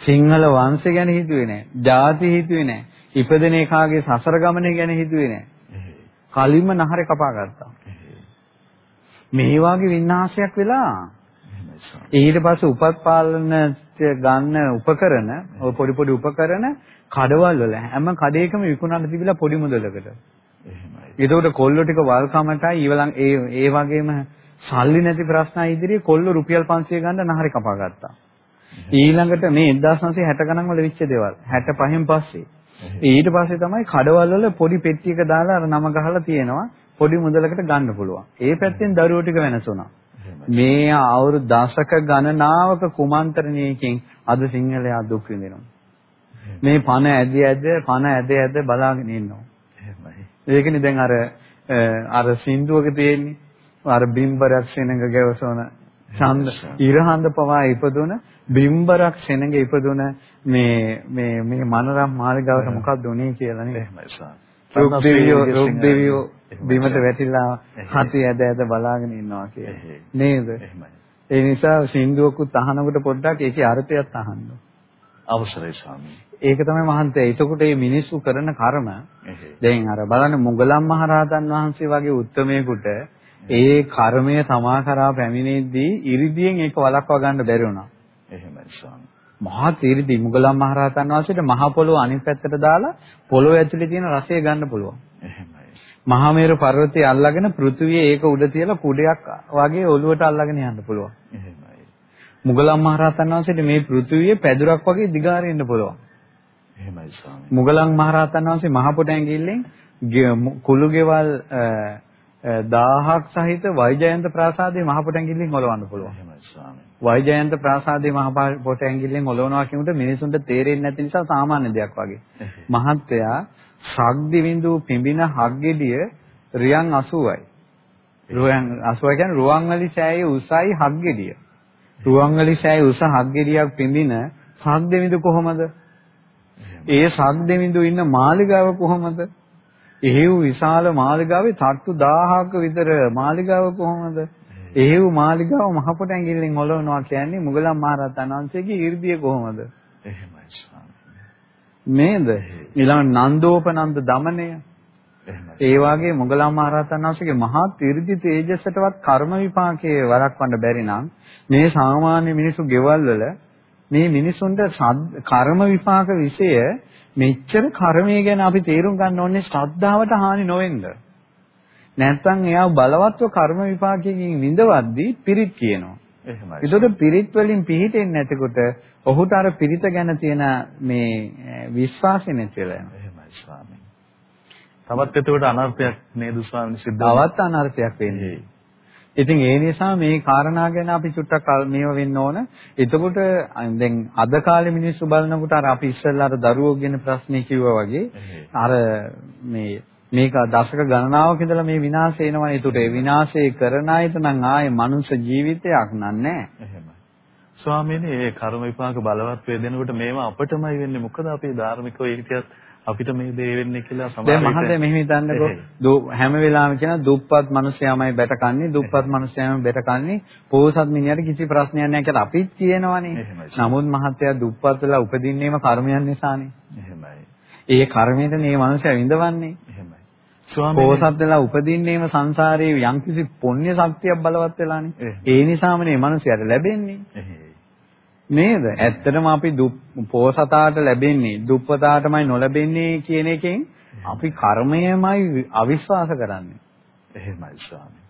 සිංහල වංශය ගැන හිතුවේ නැහැ. ජාතිය හිතුවේ නැහැ. ඉපදෙන එකාගේ සසර ගමන ගැන හිතුවේ නැහැ.
එහෙයි.
කලින්ම නහරේ කපා ගත්තා.
එහෙයි.
මේ වාගේ විනාශයක් වෙලා
එහෙමයි ස්වාමීනි.
ඊට පස්සේ උපත් පාලනට ගන්න උපකරණ ඔය පොඩි පොඩි උපකරණ කඩවල් වල හැම කඩේකම විකුණන්න තිබිලා පොඩි මුදලකට.
එහෙමයි.
එතකොට කොල්ලෝ ටික වල්කමටයි ඊවලන් ඒ ඒ වගේම සල්ලි නැති ප්‍රශ්න ඉදිරියේ කොල්ලෝ රුපියල් 500 ගන්න නහරේ කපා ගත්තා. ඊළඟට මේ 1960 ගණන් වල වෙච්ච දේවල් 65න් පස්සේ ඊට පස්සේ තමයි කඩවල් වල පොඩි පෙට්ටියක දාලා අර නම ගහලා තියෙනවා පොඩි මුදලකට ගන්න පුළුවන්. ඒ පැත්තෙන් දරුවෝ ටික වෙනස් වුණා.
එහෙමයි.
මේ අවුරුදු දශක ගණනාවක කුමන්ත්‍රණයකින් අද සිංහලයා දුක් විඳිනවා. මේ පණ ඇදී ඇද පණ ඇද ඇද බලාගෙන ඉන්නවා. ඒකනේ දැන් අර අර සින්දුවක තියෙන්නේ අර බිම්බරක් සෙනඟ ගැවසොන ඡන්ද ඉරහඳ පවා ඉපදුන බිම්බරක් සෙනඟ ඉපදුන මේ මේ මේ මනරම් මාලිගාවට මොකක්ද උනේ කියලා නේද?
එහෙමයි ස්වාමීනි.
රුක් දෙවියෝ රුක්
සිංහල-
දෙවියෝ
එහෙමයි.
බිමට වැටිලා. හති ඇද ඇද බලාගෙන ඉන්නවා කියලා. නේද? ඒ නිසා සින්දුවකුත් අහනකොට පොඩ්ඩක් ඒකේ අර්ථයත් අහන්න.
අවසරයි ස්වාමීනි.
ඒක තමයි මහන්තය. එතකොට මේ මිනිස්සු කරන කර්ම. දැන් අර බලන්න මුගලන් මහරහතන් වහන්සේ වගේ උත්තමයෙකුට ඒ කර්මය තමා කරා පැමිණෙද්දී ඉරිදියෙන් ඒක වළක්වා ගන්න බැරි වුණා.
එහෙමයි ස්වාමී.
මහා තීරිදි මුගලන් මහරහතන් වහන්සේට මහ පොළොව අනිත් පැත්තට දාලා පොළොව ඇතුලේ තියෙන රසය ගන්න පුළුවන්.
එහෙමයි.
මහා මේරු පර්වතය අල්ලගෙන පෘථුවිය ඒක උඩ තියලා කුඩයක් වගේ ඔලුවට අල්ලගෙන යන්න පුළුවන්.
එහෙමයි.
මුගලන් මහරහතන් වහන්සේට මේ පෘථුවිය පැදුරක් වගේ දිගාරින්න පුළුවන්.
එහෙමයි ස්වාමී.
මුගලන් මහරහතන් වහන්සේ මහ පොට ඇඟිල්ලෙන් කුළු ගෙවල් 1000ක් සහිත වෛජයන්ත ප්‍රාසාදයේ මහ පොට ඇඟිල්ලෙන් ඔලවන්න පුළුවන්.
එහෙමයි ස්වාමී.
වෛජයන්ත ප්‍රාසාදයේ මහ පොට ඇඟිල්ලෙන් ඔලවනවා කියනකොට මිනිසුන්ට තේරෙන්නේ නැති නිසා සාමාන්‍ය දෙයක් වගේ. මහත්තයා ශක්දිවිඳු පිඹින හග්ගෙඩිය රියන් 80යි. රුවන් 80 කියන්නේ රුවන්වැලි සෑයේ උසයි හග්ගෙඩිය. රුවන්වැලි සෑයේ උස හග්ගෙඩියක් පිඹින ශක්දිවිඳු කොහමද? ඒ ශක්දිවිඳු ඉන්න මාලිගාව කොහමද? එහෙව් විශාල මාලිගාවේ තට්ටු 1000ක විතර මාලිගාව කොහමද? එහෙව් මාලිගාව මහපොට ඇඟිල්ලෙන් ඔලවනවා කියන්නේ මුගලන් මහරහතන් වහන්සේගේ 이르දිය කොහමද?
එහෙමයි ස්වාමී.
නේද? ඊළඟ නන්දෝපනන්ද.
එහෙමයි.
ඒ වගේ මුගලන් මහරහතන් වහන්සේගේ මහා ත්‍රිදි තේජසටවත් කර්ම විපාකයේ වරක්වන්න බැරි නම් මේ සාමාන්‍ය මිනිසු ගෙවල් වල මේ මිනිසුන්ට කර්ම විපාක વિષය මෙච්චර කර්මය ගැන අපි තේරුම් ගන්න ඕනේ ශ්‍රද්ධාවට හානි නොවෙන්න. නැත්නම් එයා බලවත්ව කර්ම විපාකයෙන් විඳවද්දී පිරිත් කියනවා.
එහෙමයි.
ඒතකොට පිරිත් වලින් පිහිටෙන්නේ නැතිකොට ඔහුට අර පිරිත ගැන තියෙන මේ විශ්වාසය නැතිලා යනවා.
එහෙමයි ස්වාමී. තවත් එතකොට අනර්ථයක් නේද ස්වාමීන් සිද්ධ
තවත් අනර්ථයක් වෙන්නේ. ඉතින් ඒ නිසා මේ කාරණා ගැන අපි චුට්ටක් මේව වෙන්න ඕන. එතකොට දැන් අද කාලේ මිනිස්සු බලනකොට අර අපි ඉස්සෙල්ලා අර දරුවෝ ගැන ප්‍රශ්නේ කිව්වා වගේ අර මේ මේක දශක ගණනාවක් ඉඳලා මේ විනාශය එනවනේ. ඒකට ඒ විනාශය කරන අයට නම් ආයේ මනුෂ්‍ය ජීවිතයක් නෑ.
එහෙමයි. ස්වාමීනි, මේ කර්ම විපාක බලවත් වේදෙනකොට මේවා අපටමයි වෙන්නේ. මොකද අපි ධාර්මිකව හිටියත් අපිට මේ දේ වෙන්නේ කියලා සමහර
දැන් මහත්මයා මෙහෙම හිතන්නකෝ. හැම වෙලාවෙම කියන දුප්පත් මිනිස්යාමයි බැටකන්නේ දුප්පත් මිනිස්යාමයි බැටකන්නේ පොහොසත් මිනිහට කිසි ප්‍රශ්නයක් නැහැ කියලා අපිත් කියනවනේ. නමුත් මහත්මයා දුප්පත් වෙලා උපදින්නේම කර්මයන් නිසානේ.
එහෙමයි.
ඒ කර්මයෙන් මේ මිනිස්යා විඳවන්නේ
එහෙමයි.
පොහොසත් වෙලා උපදින්නේම සංසාරයේ යම්කිසි පුණ්‍ය ශක්තියක් බලවත් වෙලානේ. ඒ නිසාම මේ මිනිස්යාට ලැබෙන්නේ නේද? ඇත්තටම අපි පෝසතාට ලැබෙන්නේ දුප්පතාටමයි නොලැබෙන්නේ කියන එකෙන් අපි කර්මයමයි අවිශ්වාස කරන්නේ.
එහෙමයි ස්වාමී.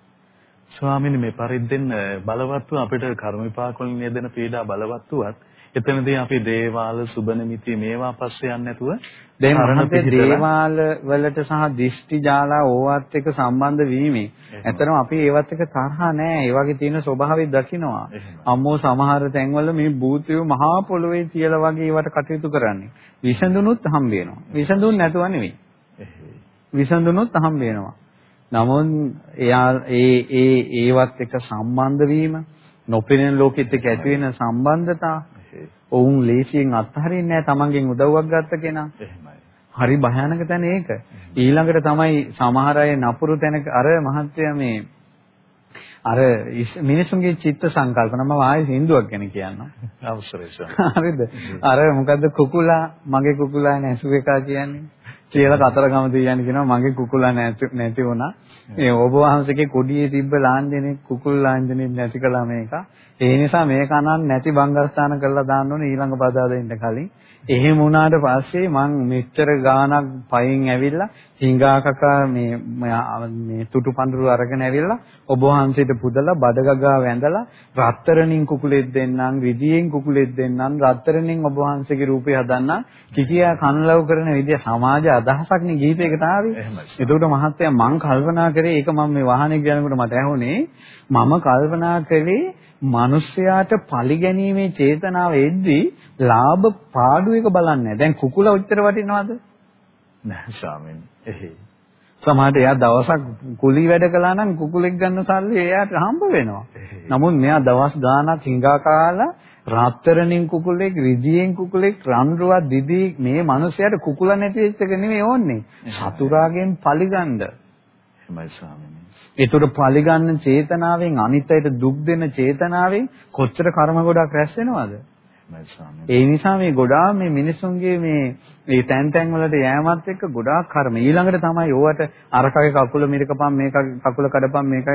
ස්වාමීනි මේ පරිද්දෙන් බලවත්ව අපිට කර්ම විපාක වලින් යෙදෙන පීඩා බලවත්වත් එතනදී අපි දේවාල සුබනිමිති මේවා පස්සේ යන්නේ නැතුව
දැන් මහතේ දේවාල වලට සහ දිෂ්ටි ජාලා ඕවත් එක්ක සම්බන්ධ වීමේ ඇත්තටම අපි ඒවත් එක්ක තරහා නැහැ. ඒ වගේ තියෙන ස්වභාවය දකිනවා. අම්මෝ සමහර තැන්වල මේ භූතයෝ මහා පොළොවේ තියලා වගේ ඒවට කටයුතු කරන්නේ. විසඳුනුත් හම්බ වෙනවා. විසඳුන් නැතුව නෙවෙයි. විසඳුනුත් හම්බ වෙනවා. නමුත් එයා ඒ ඒ ඒවත් එක්ක සම්බන්ධ වීම නොපෙනෙන ලෝකෙත් එක්ක ඇති වෙන සම්බන්ධතා ඔවුන් ලේසියෙන් අත්හරින්නේ නැහැ තමන්ගෙන් උදව්වක් ගත්ත කෙනා.
එහෙමයි.
හරි භයානක තැන ඒක. ඊළඟට තමයි සමහර අය නපුරු තැනක අර මහත්ය මේ අර මිනිසුන්ගේ චිත්ත සංකල්පන මම ආයෙ සින්දුවක් ගැන කියන්නම්.
සර්.
හරිද? අර මොකද්ද කුකුලා මගේ කුකුලා නැසු එකා කියන්නේ. කියලා කතරගම දෙයියන් කියනවා මගේ කුකුලා නැති වුණා. මේ ඔබ වහන්සේගේ කොඩියේ තිබ්බ ලාංඡනේ කුකුල් ලාංඡනේ නැති කළා මේක. ඒ නිසා මේක අනන් නැති බංගස්ථාන කරලා දාන්න ඕනේ ඊළඟ බදාදෙන්න කලින්. එහෙම වුණාට පස්සේ මං මෙච්චර ගාණක් පයින් ඇවිල්ලා හිඟා කකා මේ මේ තුටු පඳුරු අරගෙන ඇවිල්ලා ඔබ වහන්සේට පුදලා බඩගගා වැඳලා රත්තරණින් කුකුලෙත් දෙන්නම් විදියෙන් කුකුලෙත් දෙන්නම් රත්තරණින් ඔබ වහන්සේගේ රූපය හදන්නම් කිකියා කනලව් කරන විදිය සමාජ අදහසක් නේ ගීතයකට ආවේ එතකොට මහත්තයා මං කල්පනා කරේ ඒක මම මේ වාහනේ යනකොට මට ඇහුනේ මම කල්පනා කළේ මිනිස්යාට පරිගැනීමේ චේතනාව එද්දී ලාභ පාඩු එක බලන්නේ. දැන් කුකුල උච්චර වටිනවද?
නැහැ ස්වාමීනි එහේ.
සමහරට එයා දවසක් කුලි වැඩ කළා නම් කුකුලෙක් ගන්න සල්ලි එයාට හම්බ වෙනවා. නමුත් මෙයා දවස් ගාණක් හිඟා කාලා රාත්තරණින් කුකුලෙක් රිදියෙන් කුකුලෙක් රන්රුවක් දිදී මේ මිනිස්යාට කුකුල නැති වෙච්ච එක නෙමෙයි ඕන්නේ. සතුරාගෙන් පරිගන්න
එහෙමයි ස්වාමීනි
ඒතර පරිගන්න චේතනාවෙන් අනිත් අයට දුක් දෙන චේතනාවෙන් කොච්චර කර්ම ගොඩක් රැස් වෙනවද? ඒ නිසා මේ ගොඩාක් මේ මිනිසුන්ගේ මේ මේ තැන් තැන් වලට යෑමත් එක්ක ගොඩාක් කර්ම. ඊළඟට තමයි ඕවට අරකගේ කකුල මිරිකපන් මේක කකුල කඩපන් මේක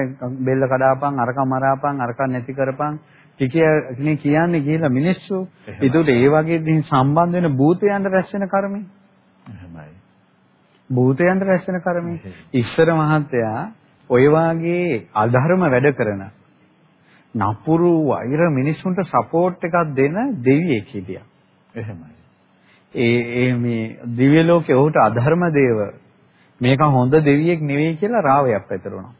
බෙල්ල කඩාපන් අරක මරාපන් අරක නැති කරපන්. ටිකේ කියන්නේ කියලා මිනිස්සු ඒකට ඒ වගේ දින් සම්බන්ධ වෙන භූතයන්ට රැස් වෙන කර්මයි. භූතයන්ට රැස් වෙන කර්මයි ඉස්සර මහත්තයා ඔය වාගේ අධර්ම වැඩ කරන නපුරු වෛර මිනිසුන්ට සපෝට් එකක් දෙන දෙවියෙක් හිටියා.
එහෙමයි.
ඒ ඒ මේ දිව්‍ය ලෝකේ ඔහුට අධර්ම දේව මේක හොඳ දෙවියෙක් නෙවෙයි කියලා රාවයක් පැතරුණා.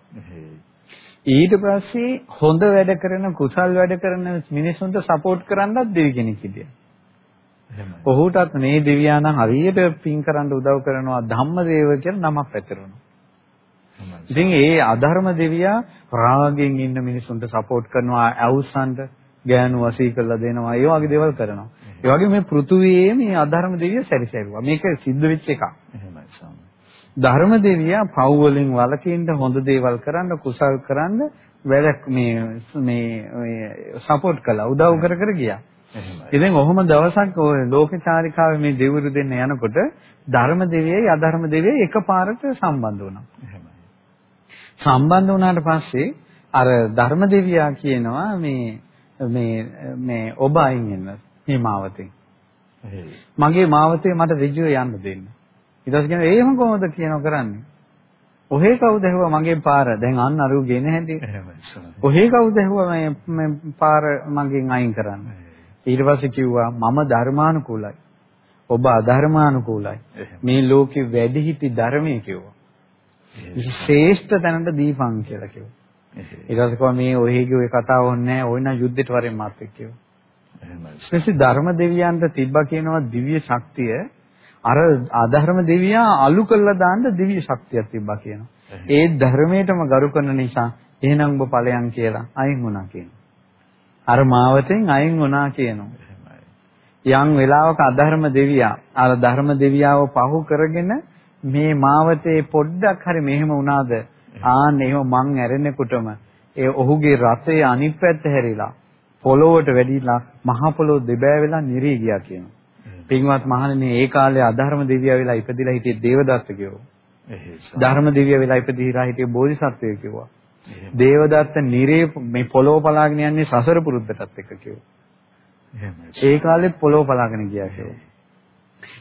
ඊට පස්සේ හොඳ වැඩ කරන කුසල් වැඩ කරන මිනිසුන්ට සපෝට් කරන්නත් දෙවි කෙනෙක් හිටියා. ඔහුටත් මේ දෙවියානම් හරියට පින් කරන්න උදව් කරනවා ධම්මදේව කියලා නමක් පැතරුණා. ඉතින් ඒ අධර්ම දෙවියා රාගයෙන් ඉන්න මිනිසුන්ට සපෝට් කරනවා අවුස්සන්ට ගෑනු වසී කරලා දෙනවා ඒ වගේ දේවල් කරනවා. ඒ වගේ මේ පෘථුවියේ මේ අධර්ම දෙවිය සැරිසැරුවා. මේක සිද්ධ වෙච්ච එකක්.
එහෙමයි ස්වාමීනි.
ධර්ම දෙවියා පව් වලින් වළකින්න හොඳ දේවල් කරන්න කුසල් කරන්න වැඩ මේ මේ සපෝට් කළා උදව් කර කර ගියා. ඉතින් ඔහොම දවසක් ඔය ලෝකචාරිකාවේ මේ දෙවිවරු දෙන්න යනකොට ධර්ම දෙවියයි අධර්ම දෙවියයි එකපාරට සම්බන්ධ වුණා. සම්බන්ධ වුණාට පස්සේ අර ධර්ම දෙවියා කියනවා මේ මේ මේ ඔබ අයින් වෙන්න මේ මාවතෙන්. මගේ මාවතේ මට ඍජුව යන්න දෙන්න. ඊට පස්සේ කියනවා එහෙම කොහොමද කියනවා කරන්නේ? ඔහේ කවුද ඇහුවා මගේ පාර දැන් අන්න අරු ගෙන හැටි. ඔහේ කවුද ඇහුවා මේ පාර මගෙන් අයින් කරන්න. ඊට පස්සේ කිව්වා මම ධර්මානුකූලයි. ඔබ අධර්මානුකූලයි. මේ ලෝකේ වැඩිහිටි ධර්මයේ කිව්වා. ශ්‍රේෂ්ඨ තැනට දීපන් කියලා කිව්වා. ඊට පස්සේ කිව්වා මේ ඔයගේ ඔය කතාව ඕනේ නැහැ. ඔය නම් යුද්ධෙට වරෙන් මාත් එක්ක කිව්වා.
එහෙමයි.
ධර්ම දෙවියන්ට තිබ්බා කියනවා දිව්‍ය ශක්තිය අර අධර්ම දෙවියා අලු කළා දාන්න දිව්‍ය ශක්තියක් තිබ්බා කියනවා. ඒ ධර්මයටම ගරු කරන නිසා එහෙනම් ඔබ ඵලයන් කියලා අයින් වුණා කියනවා. අර මාවතෙන් අයින් වුණා කියනවා. යම් වෙලාවක අධර්ම දෙවියා අර ධර්ම දෙවියාව පහු කරගෙන මේ මාවතේ පොඩ්ඩක් හරි මෙහෙම වුණාද ආන්න එහෙම මං ඇරෙනකොටම ඒ ඔහුගේ රථයේ අනිත් පැත්ත හැරිලා පොළොවට වැදිලා මහ පොළොව දෙබෑ වෙලා නිරී ගියා කියනවා. පින්වත් මහණෙනි ඒ කාලේ අධර්ම දෙවියා වෙලා ඉපදිලා හිටියේ දේවදත්ත කියෝ. ධර්ම දෙවියා වෙලා ඉපදිලා හිටියේ බෝධිසත්වයෙක් කිව්වා. දේවදත්ත නිරේ මේ පොළොව පලාගෙන යන්නේ සසර පුරුද්දටත් එක්ක කිව්වා. ඒ කාලෙත් පොළොව පලාගෙන ගියා කිව්වා.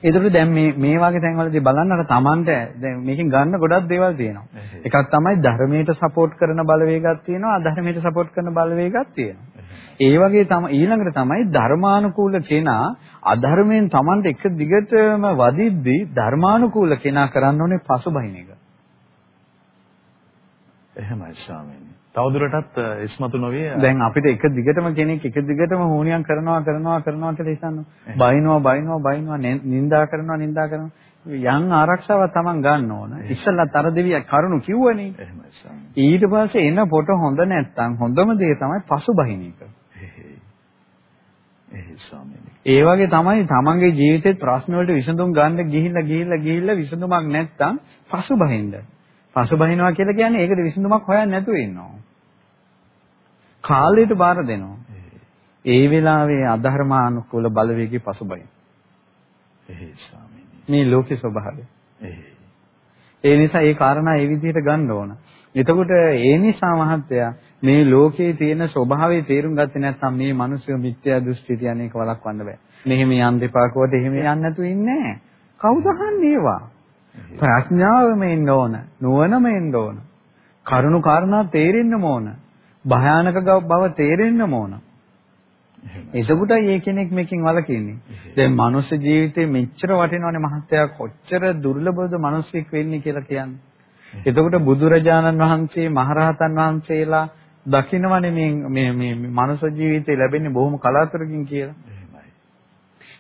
ඒතකොට දැන් මේ මේ වගේ තැන්වලදී බලන්න අර Tamanට දැන් මේකෙන් ගන්න ගොඩක් දේවල් තියෙනවා. එකක් තමයි ධර්මයට සපෝට් කරන බලවේගයක් තියෙනවා අධර්මයට සපෝට් කරන බලවේගයක් තියෙනවා. ඒ වගේ තමයි ඊළඟට තමයි ධර්මානුකූල කෙනා අධර්මයෙන් Tamanට එක දිගටම වදිද්දී ධර්මානුකූල කෙනා කරන්න ඕනේ පසුබහින එක.
එහෙමයි ස්වාමීනි. තවදුරටත් ඉස්මතු නොවේ
දැන් අපිට එක දිගටම කෙනෙක් එක දිගටම හෝනියම් කරනවා කරනවා කරනවා කියලා හිතන්න. බයිනවා බයිනවා බයිනවා නින්දා කරනවා නින්දා කරනවා. යම් ආරක්ෂාවක් Taman ගන්න ඕන. ඉස්සෙල්ලත් අර දෙවිය කරුණු කිව්වනේ. ඊට පස්සේ එන පොට හොඳ නැත්තම් හොඳම දේ තමයි පසුබහින එක. ඒ වගේ තමයි තමන්ගේ ජීවිතේ ප්‍රශ්න වලට විසඳුම් ගන්න ගිහිල්ලා ගිහිල්ලා ගිහිල්ලා විසඳුමක් නැත්තම් පසුබහින්ද. පසුබහිනවා කියලා කියන්නේ ඒකට විසඳුමක් හොයන්න නැතුව ඉන්නවා. කාලයට බාර දෙනවා. ඒ වෙලාවේ අධර්මානුකූල බලවේගී පසුබහින.
එහෙයි ස්වාමීනි.
මේ ලෝකේ ස්වභාවය.
එහෙයි.
ඒ නිසා ඒ කාරණා ඒ විදිහට ගන්න ඕන. එතකොට ඒ නිසා මහත්තයා මේ ලෝකයේ තියෙන ස්වභාවය තේරුම් ගත්තේ නැත්නම් මේ මිනිස්සු මිත්‍යා දෘෂ්ටි කියන එක වළක්වන්න බෑ. මෙහෙම යන්න දෙපා කවට එහෙම යන්න නැතුව ඉන්නේ නැහැ. කවුද අහන්නේ ඒවා? ප්‍රඥාවම එන්න ඕන. නුවණම එන්න ඕන. කරුණු කාරණා තේරෙන්නම ඕන. භයානක බව තේරෙන්නම ඕන. එතකොටයි මේ කෙනෙක් මේකෙන් වළකින්නේ. දැන් මනුස්ස ජීවිතේ මෙච්චර වටිනවනේ මහත්තයා කොච්චර දුර්ලභද මිනිස්සෙක් වෙන්නේ කියලා කියන්නේ. එතකොට බුදුරජාණන් වහන්සේ මහරහතන් වහන්සේලා දකින්නවනේ මේ මේ මේ මනුස්ස ජීවිතේ ලැබෙන්නේ බොහොම කලාතුරකින් කියලා.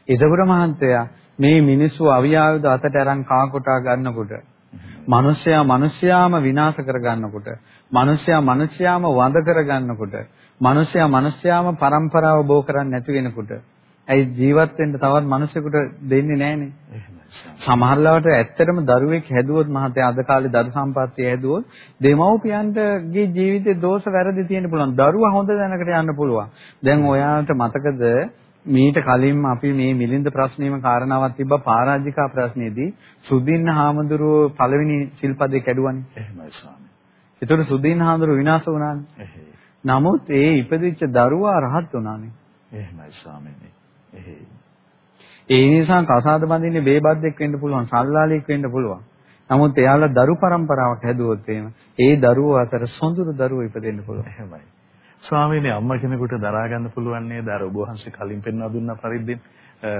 එතකොට මහත්තයා මේ මිනිස්සු අවියාවුද අතට අරන් කා කොටා ගන්නකොට මිනිස්සයා මිනිස්යාම විනාශ කර ගන්නකොට මිනිස්සයා මිනිස්යාම වඳ කර ගන්නකොට මිනිස්සයා මිනිස්යාම પરම්පරාව බෝ කරන්නේ නැති වෙනකොට ඇයි ජීවත් වෙන්න තවත් මිනිසෙකුට දෙන්නේ නැහනේ. සමහරවිට ඇත්තටම දරුවෙක් හැදුවොත් මහත්තයා අද කාලේ දරු සම්පත්තිය හැදුවොත් දෙමව්පියන්ටගේ ජීවිතේ දෝෂ වැරදි තියෙන්න පුළුවන්. දරුවා හොඳ දැනකට යන්න පුළුවන්. දැන් ඔයාලට මතකද මීට කලින්ම අපි මේ මිලින්ද ප්‍රශ්නේම කාරණාවක් තිබ්බා පරාජිකා ප්‍රශ්නේදී සුදින්න හාමුදුරුවෝ පළවෙනි සිල්පදේ කැඩුවානේ.
එහෙමයි ස්වාමී.
ඒතකොට සුදින්න හාමුදුරුවෝ විනාශ වුණානේ. නමුත් ඒ ඉපදිච්ච දරුවා රහත් වුණානේ.
එහෙමයි ස්වාමීනි. එහෙයි.
ඒ නිසා කසාද බඳින්නේ බේබද්දෙක් වෙන්න පුළුවන්, සල්ලාලෙක් වෙන්න පුළුවන්. නමුත් එයාලා දරු પરම්පරාවක් හැදුවොත් එහෙම ඒ දරුවෝ අතර සොඳුරු දරුවෝ ඉපදෙන්න පුළුවන්.
එහෙමයි. ස්වාමීනි අම්මා කෙනෙකුට දරා ගන්න පුළුවන් නේද අර ඔබ වහන්සේ කලින් පෙන්වා දුන්න පරිද්දෙන්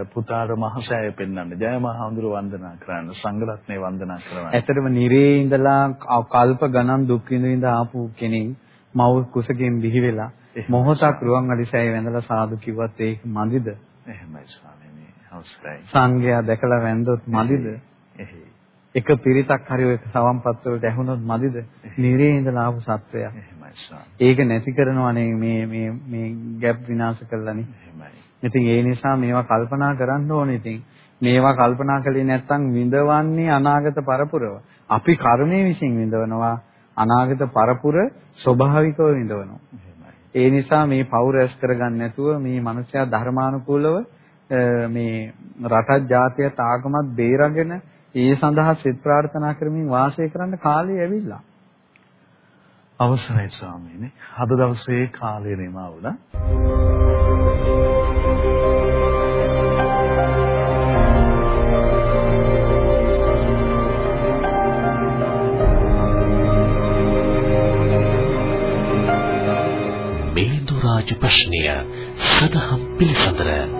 පුතාට මහසෑය පෙන්වන්න ජය මහඳුර වන්දනා කරන්න සංඝරත්නය වන්දනා කරන්න.
ඇත්තටම නිරේ ඉඳලා කල්ප ගණන් දුක් විඳින ආපු කෙනෙක් මව් කුසකින් බිහි වෙලා මොහොතක් රුවන්වැලිසෑය වැඳලා සාදු කිව්වත් ඒක මදිද?
එහෙමයි ස්වාමීනි. අවසරයි.
සංඝයා දැකලා වැඳොත් මදිද?
එහෙයි.
එක පිරිතක් හරි ඔය සවම්පත් වලට ඇහුනොත් මදිද? නිරේ ඉඳලා ආපු සත්වයා. ඒක නැති කරනවනේ මේ මේ මේ ගැප් විනාශ කළානේ. ඉතින් ඒ නිසා මේවා කල්පනා කරන්න ඕනේ ඉතින්. මේවා කල්පනා කළේ නැත්නම් විඳවන්නේ අනාගත පරපුරව. අපි කර්මයේ විසින් විඳවනවා අනාගත පරපුර ස්වභාවිකව විඳවනවා. ඒ නිසා මේ පව් රැස් කරගන්න නැතුව මේ මනුස්සයා ධර්මානුකූලව මේ රටත් ජාතියත් ආගමත් බේරගෙන ඒ සඳහා සිත ප්‍රාර්ථනා කරමින් වාසය කරන්න කාලය ඇවිල්ලා.
අවසරයි ස්වාමීනි. අද දවසේ කාලය නිමා වුණා.
රාජ ප්‍රශ්නය සදහම් පිළිසඳර